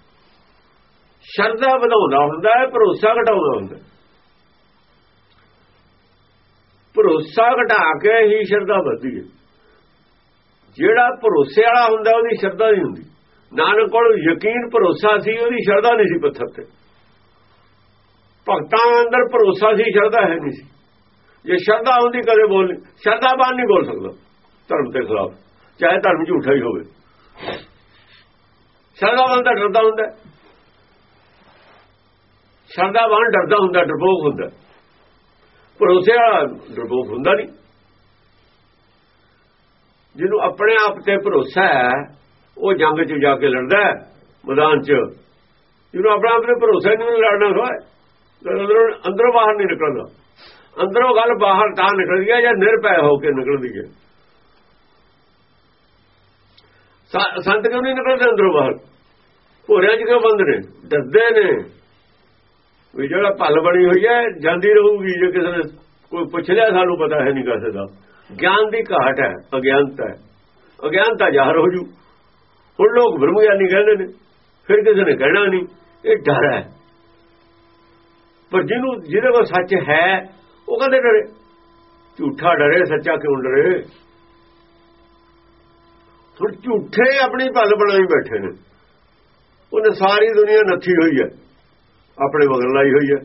ਸ਼ਰਧਾ ਵਧਾਉਣਾ ਹੁੰਦਾ ਹੈ, ਭਰੋਸਾ ਘਟਾਉਣਾ ਹੁੰਦਾ ਭਰੋਸਾ ਘਟਾ ਕੇ ਹੀ ਸ਼ਰਧਾ ਵਧਦੀ ਹੈ। ਜਿਹੜਾ ਭਰੋਸੇ ਵਾਲਾ ਹੁੰਦਾ, ਉਹਦੀ ਸ਼ਰਧਾ ਨਹੀਂ ਹੁੰਦੀ। ਨਾਨਕ ਕੋਲ ਯਕੀਨ ਭਰੋਸਾ ਸੀ, ਉਹਦੀ ਸ਼ਰਧਾ ਨਹੀਂ ਸੀ ਪੱਥਰ ਤੇ। ਭਗਤਾਂ ਅੰਦਰ ਭਰੋਸਾ ਸੀ, ਸ਼ਰਧਾ ਹੈ ਨਹੀਂ ਸੀ। ਜੇ ਸ਼ਰਧਾ ਹੁੰਦੀ, ਕਦੇ ਬੋਲ ਸ਼ਰਧਾਵਾਨ ਨਹੀਂ ਬੋਲ ਸਕਦਾ, ਧਰਮ ਦੇ ਖਿਲਾਫ। ਚਾਹੇ ਧਰਮ ਝੂਠਾ ਹੀ ਹੋਵੇ। ਸ਼ਰਧਾਵਾਨ ਦਾ ਡਰਦਾ ਹੁੰਦਾ ਸ਼ਰਧਾਵਾਨ ਡਰਦਾ ਹੁੰਦਾ, ਡਰਪੋਕ ਹੁੰਦਾ। ਭਰੋਸੇ ਵਾਲਾ ਡਰਪੋਕ ਹੁੰਦਾ ਨਹੀਂ। ਜਿਹਨੂੰ ਆਪਣੇ ਆਪ ਤੇ ਭਰੋਸਾ ਹੈ, ਉਹ ਜੰਗ 'ਚ ਜਾ ਕੇ ਲੜਦਾ ਹੈ, ਮੈਦਾਨ 'ਚ। ਜਿਹਨੂੰ ਆਪਣੇ ਆਪ ਤੇ ਭਰੋਸਾ ਨਹੀਂ ਲੜਨਾ ਹੋਏ ਅੰਦਰੋਂ ਅੰਦਰੋਂ ਬਾਹਰ ਨਹੀਂ ਨਿਕਲਦਾ। ਅੰਦਰੋਂ ਗੱਲ ਬਾਹਰ ਤਾਂ ਨਿਕਲਦੀ ਹੈ, ਜਾਂ ਨਿਰਭੈ ਹੋ ਕੇ ਨਿਕਲਦੀ ਹੈ। ਸੰਤ ਕਿਉਂ ਨਹੀਂ ਨਿਕਲਦੇ ਅੰਦਰੋਂ ਬਾਹਰ? ਭੋਰਿਆਂ 'ਚ ਕਿਉਂ ਬੰਦ ਨੇ, ਡਰਦੇ ਨੇ। ਵੀ ਜਿਹੜਾ ਭੱਲ ਬਣੀ ਹੋਈ ਹੈ, ਜਾਂਦੀ ਰਹੂਗੀ ਜੇ ਕਿਸੇ ਨੇ ਕੋਈ ਪੁੱਛ ਲਿਆ, ਸਾਨੂੰ ਪਤਾ ਹੈ ਨਹੀਂ ਕਿਸੇ ਦਾ। ਗਿਆਨ ਦੀ ਘਾਟ ਹੈ, ਅਗਿਆਨਤਾ ਹੈ। ਅਗਿਆਨਤਾ ਜ਼ਾਹਰ ਹੋ ਜੂ। ਹੁਣ ਲੋਕ ਬ੍ਰਹਮ ਗਿਆਨੀ ਕਹਿੰਦੇ ਨੇ, ਫਿਰ ਕਿਸੇ ਨੇ ਕਹਿਣਾ ਨਹੀਂ, ਇਹ ਡਰ ਹੈ। ਪਰ ਜਿਹਨੂੰ ਜਿਹਦੇ ਕੋਲ ਸੱਚ ਹੈ, ਉਹ ਕਦੇ ਡਰੇ। ਝੂਠਾ ਡਰੇ, ਸੱਚਾ ਕਿਉਂ ਡਰੇ? ਹੁਣ ਝੂਠੇ ਆਪਣੀ ਭਲ ਬਣਾਈ ਬੈਠੇ ਨੇ। ਉਹਨੇ ਸਾਰੀ ਦੁਨੀਆ ਨੱਥੀ ਹੋਈ ਹੈ। ਆਪਣੇ ਮਗਰ ਲਾਈ ਹੋਈ ਹੈ।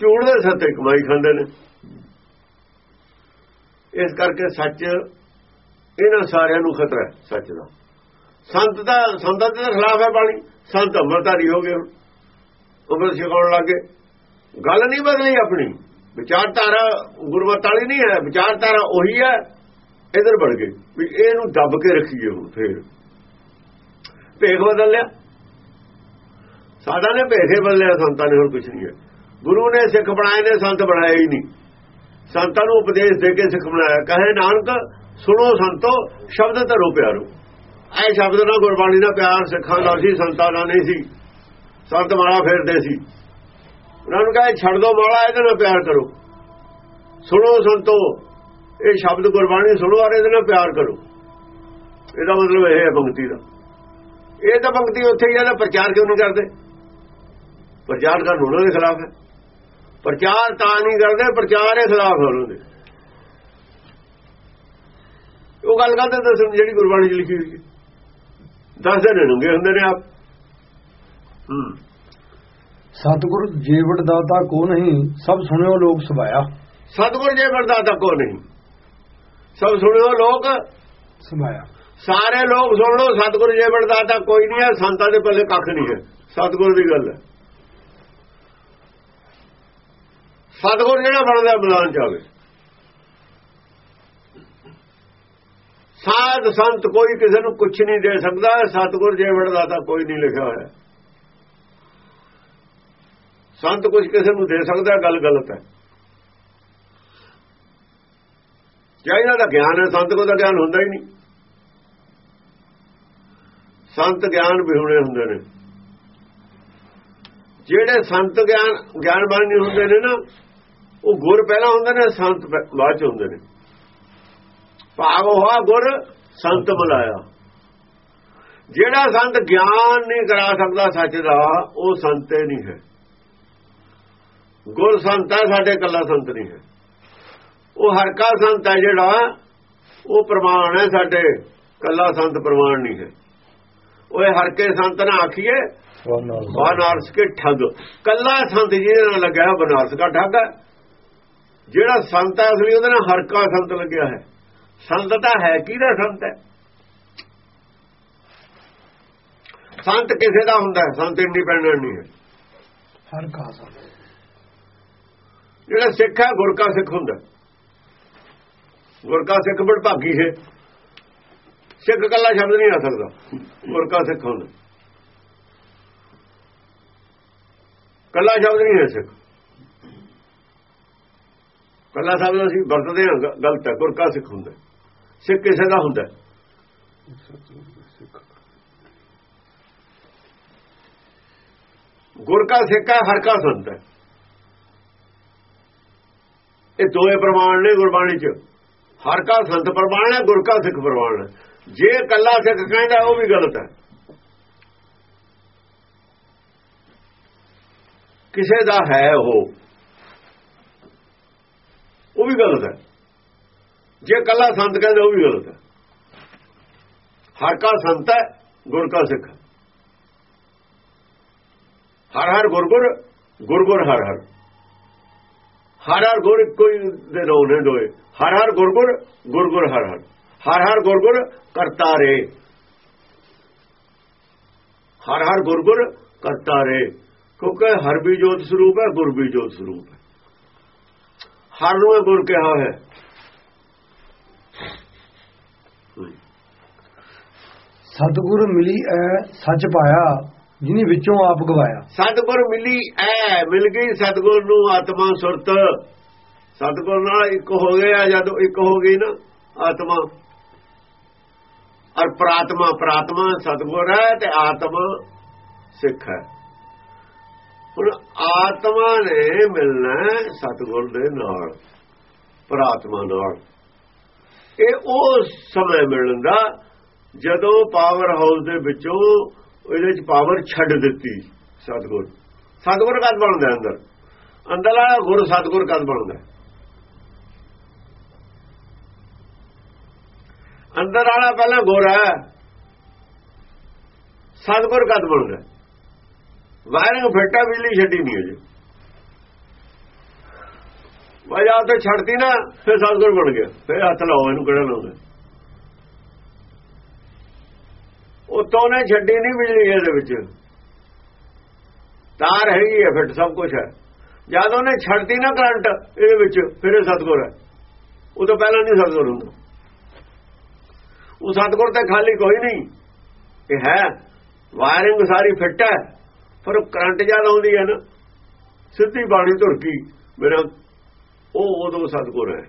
ਝੂਠ ਦੇ ਸੱਤੇ ਕਮਾਈ ਖਾਂਦੇ ਨੇ। ਇਸ ਕਰਕੇ ਸੱਚ ਇਹਨਾਂ ਸਾਰਿਆਂ ਨੂੰ ਖਤਰਾ ਹੈ, ਸੱਚ ਦਾ। ਸੰਤ ਦਾ ਸੰਤ ਦੇ ਖਿਲਾਫ ਹੈ ਬਾਣੀ। ਸੰਤ ਅਮਰਤਾਰੀ ਹੋ ਗਏ ਉਮਰ ਸਿਖਾਉਣ ਲੱਗੇ। ਗੱਲ ਨਹੀਂ ਬਦਲੀ ਆਪਣੀ। ਵਿਚਾਰਧਾਰਾ ਗੁਰਮਤ ਵਾਲੀ ਨਹੀਂ ਹੈ। ਵਿਚਾਰਧਾਰਾ ਉਹੀ ਹੈ। ਇਧਰ ਵੜ ਗਈ ਵੀ ਇਹਨੂੰ ਦੱਬ ਕੇ ਰੱਖੀਏ ਹੁਣ ਫੇਰ। ਭੇਖ ਬਦਲ ਲਿਆ। ਸਾਡਾ ਨੇ ਭੇਖੇ ਬਦਲਿਆ ਸੰਤਾਂ ਨੇ, ਹੋਰ ਕੁਝ ਨਹੀਂ ਹੈ। ਗੁਰੂ ਨੇ ਸਿੱਖ ਬਣਾਏ ਨੇ, ਸੰਤ ਬਣਾਏ ਹੀ ਨਹੀਂ। ਸੰਤਾਂ ਨੂੰ ਉਪਦੇਸ਼ ਦੇ ਕੇ ਸਿੱਖ ਬਣਾਇਆ। ਕਹੇ ਨਾਨਕ, ਸੁਣੋ ਸੰਤੋ, ਸ਼ਬਦ ਧਰੋ ਪਿਆਰੋ। ਐ ਸ਼ਬਦ ਨਾਲ ਗੁਰਬਾਣੀ ਦਾ ਪਿਆਰ ਸਿੱਖਾਂ ਦਾ ਸੀ, ਸੰਤਾਂ ਦਾ ਨਹੀਂ ਸੀ। ਸੰਤ ਮਾਲਾ ਫੇਰਦੇ ਸੀ। ਉਹਨਾਂ ਨੂੰ ਕਹੇ, ਛੱਡ ਦੋ ਮਾਲਾ, ਇਹਦੇ ਨਾਲ ਪਿਆਰ ਕਰੋ। ਸੁਣੋ ਸੰਤੋ, ਇਹ ਸ਼ਬਦ ਗੁਰਬਾਣੀ ਸੁਣੋ ਔਰ ਇਹਦੇ ਨਾਲ ਪਿਆਰ ਕਰੋ। ਇਹਦਾ ਮਤਲਬ ਇਹ ਹੈ, ਭਗਤੀ ਦਾ। ਇਹ ਤਾਂ ਭਗਤੀ ਉੱਥੇ ਹੀ ਇਹਦਾ ਪ੍ਰਚਾਰ ਕਿਉਂ ਨਹੀਂ ਕਰਦੇ? ਪ੍ਰਚਾਰ ਕਰਨ ਉਹਨਾਂ ਦੇ ਖਿਲਾਫ ਹੈ। ਪ੍ਰਚਾਰ ਤਾਂ ਨਹੀਂ ਕਰਦੇ ਪ੍ਰਚਾਰ ਦੇ ਖਿਲਾਫ ਉਹਨਾਂ ਦੇ ਉਹ ਗੱਲ ਕਰਦੇ ਦੱਸਣ ਜਿਹੜੀ ਗੁਰਬਾਣੀ 'ਚ ਲਿਖੀ ਹੋਈ ਹੈ। ਦੱਸਦੇ ਨੇ ਨੰਗੇ ਹੁੰਦੇ ਨੇ ਆਪ। ਸਤਿਗੁਰ ਜੀਵਟ ਦਾਤਾ ਕੋ ਨਹੀਂ ਸਭ ਸੁਣਿਓ ਲੋਕ ਸਭਾਇਆ ਸਤਗੁਰ ਜੇ ਵਰਦਾਤਾ ਕੋ ਨਹੀਂ। ਸਭ ਸੁਣਿਓ ਲੋਕ ਸਭਾਇਆ ਸਾਰੇ ਲੋਕ ਸੁਣ ਲਓ ਸਤਗੁਰ ਜੇ ਵਰਦਾਤਾ ਕੋਈ ਨਹੀਂ ਹੈ ਸੰਤਾਂ ਦੇ ਪੱਲੇ ਕੱਖ ਨਹੀਂ ਹੈ। ਸਤਗੁਰ ਦੀ ਗੱਲ ਹੈ। ਸਤਗੁਰ ਜਿਹੜਾ ਬਣਦਾ ਬਲਾਨ ਚ ਆਵੇ? ਸਾਧ ਸੰਤ ਕੋਈ ਕਿਸੇ ਨੂੰ ਕੁਝ ਨਹੀਂ ਦੇ ਸਕਦਾ, ਸਤਗੁਰ ਜੇ ਵਰਦਾਤਾ ਕੋਈ ਨਹੀਂ ਲਿਖਿਆ ਹੋਇਆ। ਸੰਤ ਕੁਝ ਕਿਸੇ ਨੂੰ ਦੇ ਸਕਦਾ, ਗੱਲ ਗਲਤ ਹੈ। ਜਾਂ ਦਾ ਗਿਆਨ ਹੈ? ਸੰਤ ਕੋ ਦਾ ਗਿਆਨ ਹੁੰਦਾ ਹੀ ਨਹੀਂ। ਸੰਤ ਗਿਆਨ ਵਿਹੁਣੇ ਹੁੰਦੇ ਨੇ। ਜਿਹੜੇ ਸੰਤ ਗਿਆਨ ਗਿਆਨਵਾਨ ਨਹੀਂ ਹੁੰਦੇ ਨੇ ਨਾ ਉਹ ਗੁਰ ਪਹਿਲਾਂ ਹੁੰਦੇ ਨੇ ਸੰਤ ਬਾਅਦ ਚ ਹੁੰਦੇ ਨੇ। ਭਾਵ ਹੋਆ ਗੁਰ ਸੰਤ ਬੁਲਾਇਆ। ਜਿਹੜਾ ਸੰਤ ਗਿਆਨ ਨਹੀਂ ਕਰਾ ਸਕਦਾ ਸੱਚ ਦਾ ਉਹ ਸੰਤੇ ਨਹੀਂ ਹੈ। ਗੁਰ ਸੰਤ ਹੈ ਸਾਡੇ ਕੱਲਾ ਸੰਤ ਨਹੀਂ ਹੈ। ਉਹ ਹਰ ਕਾ ਸੰਤ ਹੈ ਜਿਹੜਾ ਉਹ ਪ੍ਰਮਾਣ ਹੈ ਸਾਡੇ ਕੱਲਾ ਸੰਤ ਪ੍ਰਮਾਣ ਨਹੀਂ ਹੈ। ਓਏ ਹਰ ਕੇ ਸੰਤ ਨਾ ਆਖੀਏ ਬਨਾਰਸ। ਕੇ ਠੱਗ। ਕੱਲਾ ਸੰਤ ਜਿਹਦੇ ਨਾਲ ਲੱਗਿਆ ਬਨਾਰਸ ਦਾ ਠੱਗ ਹੈ। ਜਿਹੜਾ ਸੰਤ ਹੈ ਅਸਲੀ ਉਹਦੇ ਨਾਲ ਹਰ ਕਾ ਸੰਤ ਲੱਗਿਆ ਹੈ। ਸੰਤ ਤਾਂ ਹੈ ਕਿਹਦਾ ਸੰਤ ਹੈ? ਸੰਤ ਕਿਸੇ ਦਾ ਹੁੰਦਾ ਹੈ ਸੰਤ ਇੰਡੀਪੈਂਡੈਂਟ ਨਹੀਂ ਹੈ। ਹਰ ਕਾਸਾ ਜਿਹੜਾ ਸਿੱਖ ਹੈ ਗੁਰ ਕਾ ਸਿੱਖ ਹੁੰਦਾ ਗੁਰ ਕਾ ਸਿੱਖ ਬੜ ਭਾਗੀ ਹੈ। ਸਿੱਖ ਕੱਲਾ ਸ਼ਬਦ ਨਹੀਂ ਆ ਸਕਦਾ। ਗੁਰ ਕਾ ਸਿੱਖ ਹੁੰਦਾ ਕੱਲਾ ਸ਼ਬਦ ਨਹੀਂ ਹੈ ਸਿੱਖ। ਕੱਲਾ ਸ਼ਬਦ ਅਸੀਂ ਵਰਤਦੇ ਹਾਂ ਗਲਤ ਹੈ, ਗੁਰਕਾ ਸਿੱਖ ਹੁੰਦਾ ਸਿੱਖ ਕਿਸੇ ਦਾ ਹੁੰਦਾ ਗੁਰਕਾ ਸਿੱਖ ਹੈ ਹਰ ਸੰਤ ਹੈ। ਇਹ ਦੋਏ ਪ੍ਰਮਾਣ ਨੇ ਗੁਰਬਾਣੀ ਚ। ਹਰਕਾ ਸੰਤ ਪ੍ਰਮਾਣ ਹੈ, ਗੁਰਕਾ ਸਿੱਖ ਪ੍ਰਮਾਣ ਹੈ। ਜੇ ਕੱਲਾ ਸਿੱਖ ਕਹਿੰਦਾ, ਉਹ ਵੀ ਗਲਤ ਹੈ। ਕਿਸੇ ਦਾ ਹੈ ਉਹ। ਉਹ ਵੀ ਗਲਤ ਹੈ। ਜੇ ਕੱਲਾ ਸੰਤ ਕਹਿੰਦਾ ਉਹ ਵੀ ਗਲਤ ਹੈ। ਹਰ ਕਾ ਸੰਤ ਹੈ, ਗੁਰ ਕਾ ਸਿੱਖ ਹਰ ਹਰ ਗੁਰਗੁਰ ਗੁਰਗੁਰ ਹਰ ਹਰ। ਹਰ ਹਰ ਗੁਰ ਕੋਈ ਦੇ ਰੋ ਨੇ ਦੋਏ। ਹਰ ਹਰ ਗੁਰਗੁਰ ਗੁਰਗੁਰ ਹਰ ਹਰ। ਹਰ ਹਰ ਗੁਰਗੁਰ ਕਰਤਾ ਰੇ। ਹਰ ਹਰ ਗੁਰਗੁਰ ਕਰਤਾ ਰੇ। ਕਿਉਂਕਿ ਹਰ ਵੀ ਜੋਤ ਸਰੂਪ ਹੈ, ਗੁਰ ਵੀ ਜੋਤ ਸਰੂਪ ਹੈ। ਹਰ ਨੂੰ ਇਹ ਗੁਰ ਕਿਹਾ ਹੈ। ਸਤਿਗੁਰ ਮਿਲੀ ਐ ਸੱਚ ਪਾਇਆ ਜਿਨੀ ਵਿੱਚੋਂ ਆਪ ਗਵਾਇਆ। ਸਤਿਗੁਰ ਮਿਲੀ ਐ ਮਿਲ ਗਈ ਸਤਿਗੁਰ ਨੂੰ ਆਤਮਾ ਸੁਰਤ। ਸਤਿਗੁਰ ਨਾਲ ਇੱਕ ਹੋ ਗਿਆ ਜਦੋਂ ਇੱਕ ਹੋ ਗਈ ਨਾ ਆਤਮਾ। ਔਰ ਪ੍ਰਾਤਮਾ ਪ੍ਰਾਤਮਾ ਸਤਿਗੁਰ ਹੈ ਤੇ ਆਤਮਾ ਸਿੱਖ ਹੈ। ਹੁਣ ਆਤਮਾ ਨੇ ਮਿਲਣਾ ਹੈ ਸਤਿਗੁਰ ਦੇ ਨਾਲ, ਪ੍ਰਾਤਮਾ ਨਾਲ। ਇਹ ਉਹ ਸਮੇਂ ਮਿਲਦਾ ਜਦੋਂ ਪਾਵਰ ਹਾਊਸ ਦੇ ਵਿੱਚੋਂ ਇਹਦੇ ਚ ਪਾਵਰ ਛੱਡ ਦਿੱਤੀ ਸਤਗੁਰ। ਸਤਗੁਰ ਕਦ ਬਣਦਾ ਅੰਦਰ? ਅੰਦਰ ਵਾਲਾ ਗੁਰ ਸਤਗੁਰ ਕਦ ਬਣਦਾ ਅੰਦਰ ਵਾਲਾ ਪਹਿਲਾਂ ਗੁਰ ਹੈ। ਸਤਗੁਰ ਕਦ ਬਣਦਾ ਵਾਇਰਿੰਗ ਫੱਟਾ ਬਿਜਲੀ ਛੱਡੀ ਨਹੀਂ ਅਜੇ ਵਜਾ ਤੇ ਛੱਡਤੀ ਨਾ, ਫਿਰ ਸਤਗੁਰ ਬਣ ਗਿਆ। ਫਿਰ ਹੱਥ ਲਾਓ, ਇਹਨੂੰ ਕਿਹੜਾ ਲਾਉਂਦਾ? ਉਤੋਂ ਨੇ ਛੱਡੀ ਨਹੀਂ ਬਿਜਲੀ ਇਹਦੇ ਵਿੱਚ। ਤਾਰ ਹੈਗੀ ਹੈ ਫਿੱਟ ਸਭ ਕੁਝ ਹੈ। ਜਦ ਉਹਨੇ ਛੱਡਤੀ ਨਾ ਕਰੰਟ ਇਹਦੇ ਵਿੱਚ, ਫਿਰ ਇਹ ਸਤਗੁਰ ਹੈ। ਉਹ ਤੋਂ ਪਹਿਲਾਂ ਨਹੀਂ ਸਤਗੁਰ ਹੁੰਦਾ। ਉਹ ਸਤਗੁਰ ਤੇ ਖਾਲੀ ਕੋਈ ਨਹੀਂ। ਇਹ ਹੈ। ਵਾਇਰਿੰਗ ਸਾਰੀ ਫਿੱਟ ਹੈ। ਪਰ ਕਰੰਟ ਜਦ ਆਉਂਦੀ ਹੈ ਨਾ, ਸਿੱਧੀ ਬਾਣੀ ਧੁਰਕੀ ਮੇਰਾ ਉਹ ਉਦੋਂ ਸਤਗੁਰ ਹੈ।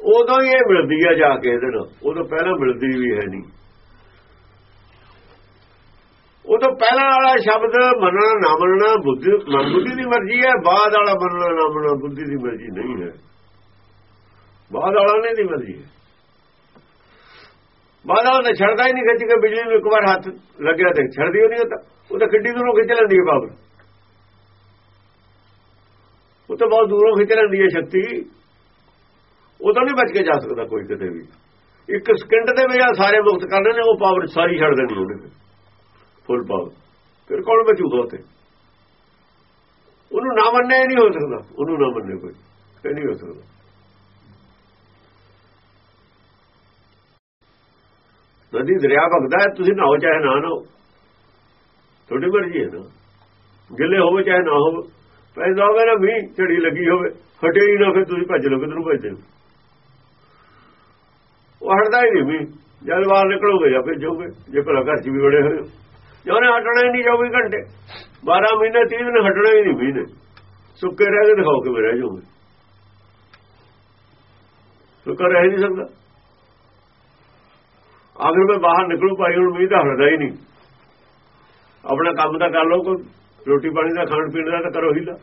ਉਦੋਂ ਹੀ ਇਹ ਮਿਲਦੀ ਹੈ ਜਾ ਕੇ ਇਹਦੇ ਨਾਲ। ਉਦੋਂ ਪਹਿਲਾਂ ਮਿਲਦੀ ਵੀ ਹੈ ਨਹੀਂ। ਉਦੋਂ ਪਹਿਲਾਂ ਵਾਲਾ ਸ਼ਬਦ ਮੰਨਣਾ ਨਾ ਮੰਨਣਾ, ਬੁੱਧੀ ਮਨ ਬੁੱਧੀ ਦੀ ਮਰਜ਼ੀ ਹੈ, ਬਾਅਦ ਵਾਲਾ ਮੰਨਣਾ ਨਾ ਮੰਨਣਾ, ਬੁੱਧੀ ਦੀ ਮਰਜ਼ੀ ਨਹੀਂ ਹੈ। ਬਾਅਦ ਵਾਲਾ ਨਹੀਂ ਦੀ ਮਰਜ਼ੀ ਹੈ। ਬਾਅਦ ਵਾਲਾ ਤਾਂ ਛੱਡਦਾ ਹੀ ਨਹੀਂ ਖਿੱਚ ਕੇ, ਬਿਜਲੀ ਨੂੰ ਇੱਕ ਵਾਰ ਹੱਥ ਲੱਗਿਆ ਤੇ ਛੱਡਦੀ ਉਹ ਨਹੀਂ ਉਹ ਤਾਂ ਉਹ ਤਾਂ ਕਿੱਡੀ ਦੂਰੋਂ ਖਿੱਚ ਲੈਂਦੀ ਹੈ ਪਾਵਰ ਉਹ ਤਾਂ ਬਹੁਤ ਦੂਰੋਂ ਖਿੱਚ ਲੈਂਦੀ ਹੈ ਸ਼ਕਤੀ। ਉਹ ਤਾਂ ਨਹੀਂ ਬਚ ਕੇ ਜਾ ਸਕਦਾ ਕੋਈ ਕਿਤੇ ਵੀ। ਇੱਕ ਸਕਿੰਟ ਦੇ ਵਿੱਚ ਆਹ ਸਾਰੇ ਮੁਕਤ ਕਰਨੇ ਨੇ, ਉਹ ਪਾਵਰ ਸਾਰੀ ਛੱਡ ਦੇਣੀ ਉਹਨੇ ਫੁੱਲ ਪਾਵਰ ਫਿਰ ਕੌਣ ਬਚੂਗਾ ਉਤੇ ਉਹਨੂੰ ਨਾ ਮੰਨੇ ਨਹੀਂ ਹੋ ਸਕਦਾ। ਉਹਨੂੰ ਨਾ ਮੰਨੇ ਕੋਈ। ਇਹ ਨਹੀਂ ਹੋ ਸਕਦਾ। ਨਦੀ ਦਰਿਆ ਭਗਦਾ ਹੈ, ਤੁਸੀਂ ਨਹਾਓ ਚਾਹੇ ਨਾ ਨਹਾਓ। ਤੁਹਾਡੀ ਮਰਜ਼ੀ ਹੈ ਨਾ। ਗਿੱਲੇ ਹੋਵੇ ਚਾਹੇ ਨਾ ਹੋਵੇ। ਪੈਂਦਾ ਹੋਵੇ ਨਾ ਵੀ ਝੜੀ ਲੱਗੀ ਹੋਵੇ, ਹਟੇ ਹੀ ਨਾ, ਫਿਰ ਤੁਸੀਂ ਭੱਜ ਲਓ, ਕਿਧਰੋਂ ਭੱਜਦੇ ਉਹ ਹਟਦਾ ਹੀ ਨਹੀਂ ਵੀ ਜਦ ਬਾਹਰ ਨਿਕਲੋਗੇ ਜਾਂ ਫਿਰ ਜਾਓਗੇ, ਜੇ ਭਲਾ ਘਰ 'ਚ ਵੀ ਬੜੇ ਹੋਏ ਹੋ। ਜੇ ਉਹਨੇ ਹਟਣਾ ਹੀ ਨਹੀਂ 24 ਘੰਟੇ 12 ਮਹੀਨੇ 30 ਦਿਨ ਹਟਣਾ ਹੀ ਨਹੀਂ ਵੀ ਨੇ। ਸੁੱਕੇ ਰਹਿ ਕੇ ਦਿਖਾਓ ਕਿ ਰਹਿ ਜਾਓਗੇ। ਸੁੱਕਾ ਰਹਿ ਨਹੀਂ ਸਕਦਾ। ਆਖਰ ਮੈਂ ਬਾਹਰ ਨਿਕਲੂ ਭਾਈ ਹੁਣ ਮੀਂਹ ਤਾਂ ਹਟਦਾ ਹੀ ਨਹੀਂ। ਆਪਣਾ ਕੰਮ ਤਾਂ ਕਰ ਲਓ ਕੋਈ ਰੋਟੀ ਪਾਣੀ ਦਾ ਖਾਣ ਪੀਣ ਦਾ ਤਾਂ ਕਰੋ ਹੀ ਲਾ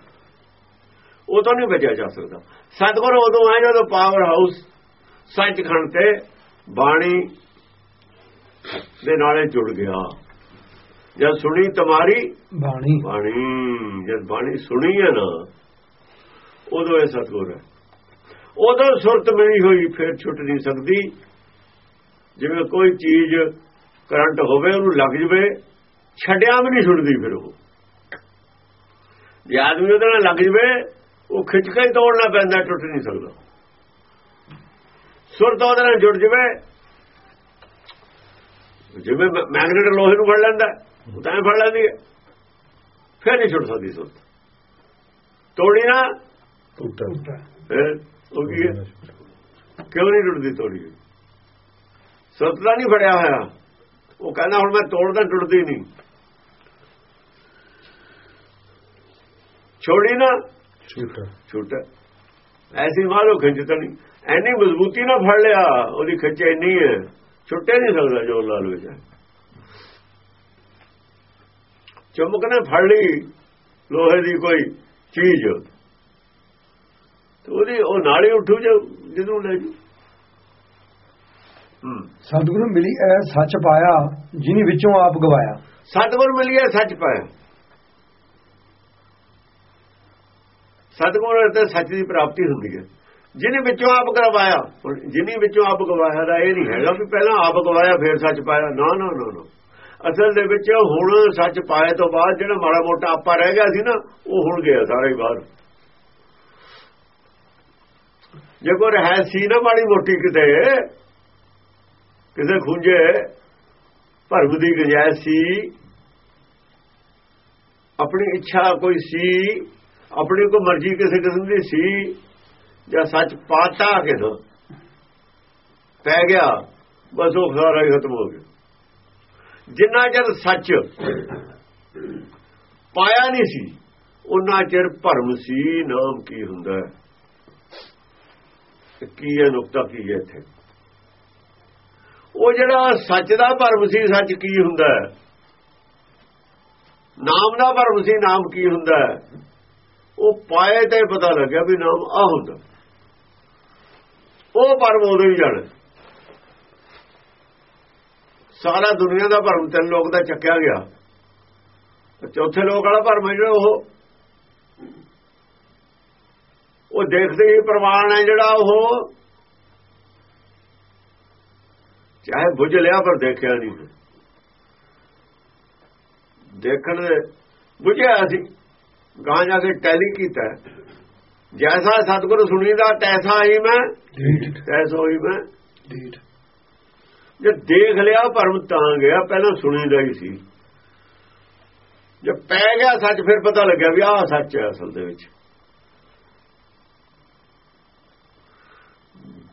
ਉਹ ਤਾਂ ਨਹੀਂ ਬਚਿਆ ਜਾ ਸਕਦਾ। ਸਤਗੁਰ ਉਦੋਂ ਹੈ ਜਦੋਂ ਪਾਵਰ ਹਾਊਸ ਸੱਚਖੰਡ ਤੇ ਬਾਣੀ ਦੇ ਨਾਲੇ ਜੁੜ ਗਿਆ। ਜਦ ਸੁਣੀ ਤੁਹਾਰੀ ਬਾਣੀ। ਬਾਣੀ ਜਦ ਬਾਣੀ ਸੁਣੀ ਹੈ ਨਾ ਉਦੋਂ ਇਹ ਸਤਗੁਰ ਹੈ। ਉਦੋਂ ਸੁਰਤ ਮਿਲੀ ਹੋਈ ਫਿਰ ਛੁੱਟ ਨਹੀਂ ਸਕਦੀ। ਜਿਵੇਂ ਕੋਈ ਚੀਜ਼ ਕਰੰਟ ਹੋਵੇ ਉਹਨੂੰ ਲੱਗ ਜਵੇ ਛੱਡਿਆ ਵੀ ਨਹੀਂ ਛੁੱਟਦੀ ਫਿਰ ਉਹ। ਜੇ ਆਦਮੀ ਉਹਦੇ ਨਾਲ ਲੱਗ ਜਵੇ ਉਹ ਖਿੱਚ ਕੇ ਤੋੜਨਾ ਪੈਂਦਾ ਟੁੱਟ ਨਹੀਂ ਸਕਦਾ। ਸੁਰਤ ਉਹਦੇ ਨਾਲ ਜੁੜ ਜਵੇ। ਜਿਵੇਂ ਮੈਗਨੇਟ ਲੋਹੇ ਨੂੰ ਫੜ ਲੈਂਦਾ ਉਹ ਤਾਂ ਫੜ ਲੈਂਦੀ ਹੈ। ਫਿਰ ਨਹੀਂ ਛੁੱਟ ਸਕਦੀ ਸੁਰਤ। ਤੋੜੀ ਨਾ ਟੁੱਟਾ ਉਹ ਕੀ ਹੈ? ਕਿਉਂ ਨਹੀਂ ਟੁੱਟਦੀ ਤੋੜੀ? ਸੁਰਤ ਦਾ ਨਹੀਂ ਫੜਿਆ ਹੋਇਆ। ਉਹ ਕਹਿੰਦਾ ਹੁਣ ਮੈਂ ਤੋੜਦਾ ਟੁੱਟਦੀ ਨਹੀਂ। ਛੋੜੀ ਨਾ। ਛੁੱਟਾ ਛੁੱਟ। ਐਸੀ ਮਾਰੋ ਖਿੱਚਤਣੀ ਐਨੀ ਮਜ਼ਬੂਤੀ ਨਾਲ ਫੜ ਲਿਆ। ਉਹਦੀ ਖਿੱਚ ਇੰਨੀ ਹੈ। ਛੁੱਟੇ ਨਹੀਂ ਸਕਦਾ ਜੋ ਲਾ ਲੋ ਜਾ ਚੁੰਮਕ ਨੇ ਫੜ ਲਈ ਲੋਹੇ ਦੀ ਕੋਈ ਚੀਜ਼। ਤੇ ਉਹਦੀ ਉਹ ਨਾਲੇ ਉੱਠੂ ਜੇ ਜਦੋਂ ਲੈ ਜੂ ਸਤਿਗੁਰੂ ਮਿਲੀ ਐ ਸੱਚ ਪਾਇਆ ਜਿਨੀ ਵਿੱਚੋਂ ਆਪ ਗਵਾਇਆ। ਸਤਿਗੁਰ ਮਿਲਿਆ ਸੱਚ ਪਾਇਆ। ਸਤਿਗੁਰ ਤੇ ਸੱਚ ਦੀ ਪ੍ਰਾਪਤੀ ਹੁੰਦੀ ਹੈ ਜਿਹਨੇ ਵਿੱਚੋਂ ਆਪ ਕਰਵਾਇਆ ਹੁਣ ਜਿਹਨੇ ਵਿੱਚੋਂ ਆਪ ਗਵਾਇਆ ਦਾ ਇਹ ਨਹੀਂ ਹੈਗਾ ਵੀ ਪਹਿਲਾਂ ਆਪ ਗਵਾਇਆ ਫਿਰ ਸੱਚ ਪਾਇਆ। ਨਾ ਨਾ ਨਾ ਨਾ। ਅਸਲ ਦੇ ਵਿੱਚ ਹੁਣ ਸੱਚ ਪਾਏ ਤੋਂ ਬਾਅਦ ਜਿਹੜਾ ਮਾੜਾ ਮੋਟਾ ਆਪਾ ਰਹਿ ਗਿਆ ਸੀ ਨਾ ਉਹ ਹੁਣ ਗਿਆ ਸਾਰਾ ਹੀ ਬਾਹਰ। ਜੇ ਕੋਈ ਰਹਿ ਸੀ ਨਾ ਮਾੜੀ ਮੋਟੀ ਕਿਤੇ ਕਿਸੇ ਖੁੰਝੇ, ਭਰਮ ਦੀ ਗੁੰਜਾਇਸ਼ ਸੀ। ਆਪਣੀ ਇੱਛਾ ਕੋਈ ਸੀ, ਆਪਣੀ ਕੋਈ ਮਰਜ਼ੀ ਕਿਸੇ ਕਿਸਮ ਦੀ ਸੀ, ਜਾਂ ਸੱਚ ਪਾਤਾ ਕਿ ਪੈ ਗਿਆ, ਬਸ ਉਹ ਸਾਰਾ ਹੀ ਖਤਮ ਹੋ ਗਿਆ। ਜਿੰਨਾ ਚਿਰ ਸੱਚ ਪਾਇਆ ਨਹੀਂ ਸੀ ਉਹਨਾਂ ਚਿਰ ਭਰਮ ਸੀ, ਨਾਮ ਕੀ ਹੁੰਦਾ ਕੀ ਹੈ ਨੁਕਤਾ, ਕੀ ਹੈ ਇੱਥੇ? ਉਹ ਜਿਹੜਾ ਸੱਚ ਦਾ ਭਰਮ ਸੀ, ਸੱਚ ਕੀ ਹੁੰਦਾ ਹੈ? ਨਾਮ ਦਾ ਭਰਮ ਸੀ, ਨਾਮ ਕੀ ਹੁੰਦਾ ਹੈ? ਉਹ ਪਾਏ ਤੇ ਪਤਾ ਲੱਗਿਆ ਵੀ ਨਾਮ ਆ ਹੁੰਦਾ। ਉਹ ਭਰਮ ਉਦੋਂ ਹੀ ਜਾਣ ਸਾਰਾ ਦੁਨੀਆ ਦਾ ਭਰਮ ਤਿੰਨ ਲੋਕ ਦਾ ਚੱਕਿਆ ਗਿਆ। ਚੌਥੇ ਲੋਕ ਵਾਲਾ ਭਰਮ ਹੈ ਜਿਹੜਾ ਉਹ। ਉਹ ਦੇਖਦੇ ਹੀ ਪ੍ਰਮਾਣ ਹੈ ਜਿਹੜਾ ਉਹ। ਚਾਹੇ ਬੁੱਝ ਲਿਆ ਪਰ ਦੇਖਿਆ ਨਹੀਂ ਦੇਖਣ ਦੇ ਬੁਝਿਆ ਸੀ। ਗਾਂ ਜਾ ਕੇ ਟੈਲੀ ਕੀਤਾ। ਜੈਸਾ ਸਤਿਗੁਰ ਸੁਣੀਦਾ ਤੈਸਾ ਹੀ ਮੈਂ। ਤੈਸੋ ਹੀ ਮੈਂ। ਜੇ ਦੇਖ ਲਿਆ ਭਰਮ ਤਾਂ ਗਿਆ। ਪਹਿਲਾਂ ਸੁਣੀਦਾ ਹੀ ਸੀ। ਜੇ ਪੈ ਗਿਆ ਸੱਚ ਫਿਰ ਪਤਾ ਲੱਗਿਆ ਵੀ ਆਹ ਸੱਚ ਹੈ ਅਸਲ ਦੇ ਵਿੱਚ।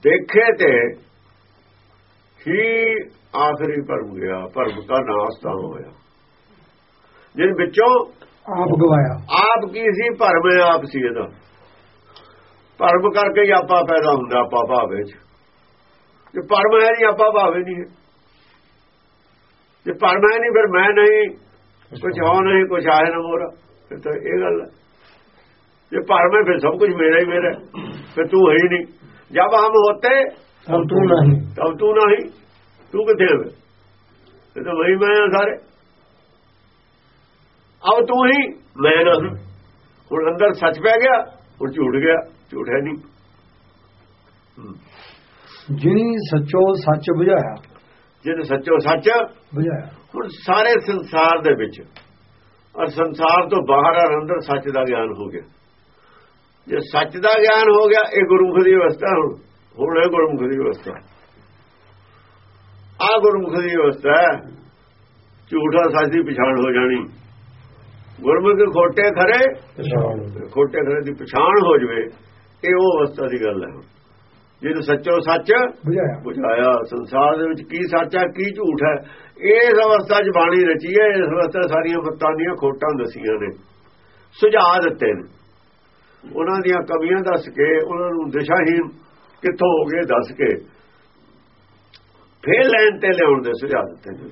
ਦੇਖੇ ਤੇ ਹੀ ਆਖਰੀ ਭਰਮ ਗਿਆ ਭਰਮ ਦਾ ਨਾਸ ਤਾਂ ਹੋਇਆ। ਜਿਨ ਵਿੱਚੋਂ ਆਪ ਗਵਾਇਆ। ਆਪ ਕੀ ਸੀ? ਭਰਮ ਆਪ ਸੀ ਇਹਦਾ। ਭਰਮ ਕਰਕੇ ਹੀ ਆਪਾ ਪੈਦਾ ਹੁੰਦਾ ਆਪਾ ਭਾਵੇ ਚ। ਜੇ ਭਰਮ ਹੈ ਨਹੀਂ ਆਪਾ ਭਾਵੇ ਨਹੀਂ ਜੇ ਭਰਮ ਹੈ ਨਹੀਂ ਫਿਰ ਮੈਂ ਨਹੀਂ। ਕੁਝ ਹੋ ਨਹੀਂ ਕੁਝ ਆਏ ਨਾ ਮੋਰਾ ਫਿਰ ਤਾਂ ਇਹ ਗੱਲ ਹੈ। ਜੇ ਭਰਮ ਹੈ ਫਿਰ ਸਭ ਕੁਝ ਮੇਰਾ ਹੀ ਮੇਰਾ। ਫਿਰ ਤੂੰ ਹੈ ਹੀ ਨਹੀਂ। ਜਦ ਹਮ ਹੋਤੇ ਸਭ ਤੂੰ ਨਹੀਂ। ਤਬ ਤੂੰ ਨਹੀਂ। ਤੂੰ ਕਿੱਥੇ ਹੈ ਇਹ ਤਾਂ ਵਹੀ ਮੈਂ ਹਾਂ ਸਾਰੇ। ਅਬ ਤੂੰ ਹੀ। ਮੈਂ ਨਹੀਂ ਹੁਣ ਅੰਦਰ ਸੱਚ ਪੈ ਗਿਆ ਹੁਣ ਝੂਠ ਗਿਆ ਝੂਠ ਹੈ ਨਹੀਂ। ਜਿਨੀ ਸੱਚੋ ਸੱਚ ਬੁਝਾਇਆ। ਜਿਹਨੇ ਸੱਚੋ ਸੱਚ ਬੁਝਾਇਆ। ਹੁਣ ਸਾਰੇ ਸੰਸਾਰ ਦੇ ਵਿੱਚ ਔਰ ਸੰਸਾਰ ਤੋਂ ਬਾਹਰ ਔਰ ਅੰਦਰ ਸੱਚ ਦਾ ਗਿਆਨ ਹੋ ਗਿਆ। ਜੇ ਸੱਚ ਦਾ ਗਿਆਨ ਹੋ ਗਿਆ ਇਹ ਗੁਰਮੁਖ ਦੀ ਅਵਸਥਾ ਹੁਣ। ਹੁਣ ਇਹ ਗੁਰਮੁਖ ਦੀ ਅਵਸਥਾ ਆ ਗੁਰਮੁਖ ਦੀ ਅਵਸਥਾ। ਝੂਠਾ ਸੱਚ ਦੀ ਪਛਾਣ ਹੋ ਜਾਣੀ ਗੁਰਮੁਖ ਖੋਟੇ ਖਰੇ ਪਛਾਣ ਖੋਟੇ ਖਰੇ ਦੀ ਪਛਾਣ ਹੋ ਜਵੇ ਇਹ ਉਹ ਅਵਸਥਾ ਦੀ ਗੱਲ ਹੈ ਜਿਹਨੂੰ ਸੱਚੋ ਸੱਚ ਬੁਝਾਇਆ ਬੁਝਾਇਆ ਸੰਸਾਰ ਦੇ ਵਿੱਚ ਕੀ ਸੱਚ ਹੈ ਕੀ ਝੂਠ ਹੈ ਇਸ ਅਵਸਥਾ 'ਚ ਬਾਣੀ ਰਚੀ ਹੈ ਇਸ ਅਵਸਥਾ ਸਾਰੀਆਂ ਮੱਤਾਂ ਦੀਆਂ ਖੋਟਾਂ ਦਸੀਆਂ ਨੇ ਸੁਝਾਅ ਦਿੱਤੇ ਨੇ ਉਹਨਾਂ ਦੀਆਂ ਕਮੀਆਂ ਦੱਸ ਕੇ ਉਹਨਾਂ ਨੂੰ ਦਿਸ਼ਾਹੀਨ ਕਿੱਥੋਂ ਹੋ ਗਏ ਦੱਸ ਕੇ। ਫੇਰ ਲੈਣ ਤੇ ਲਿਆਉਣ ਦੇ ਸੁਝਾਅ ਦਿੱਤੇ ਨੇ।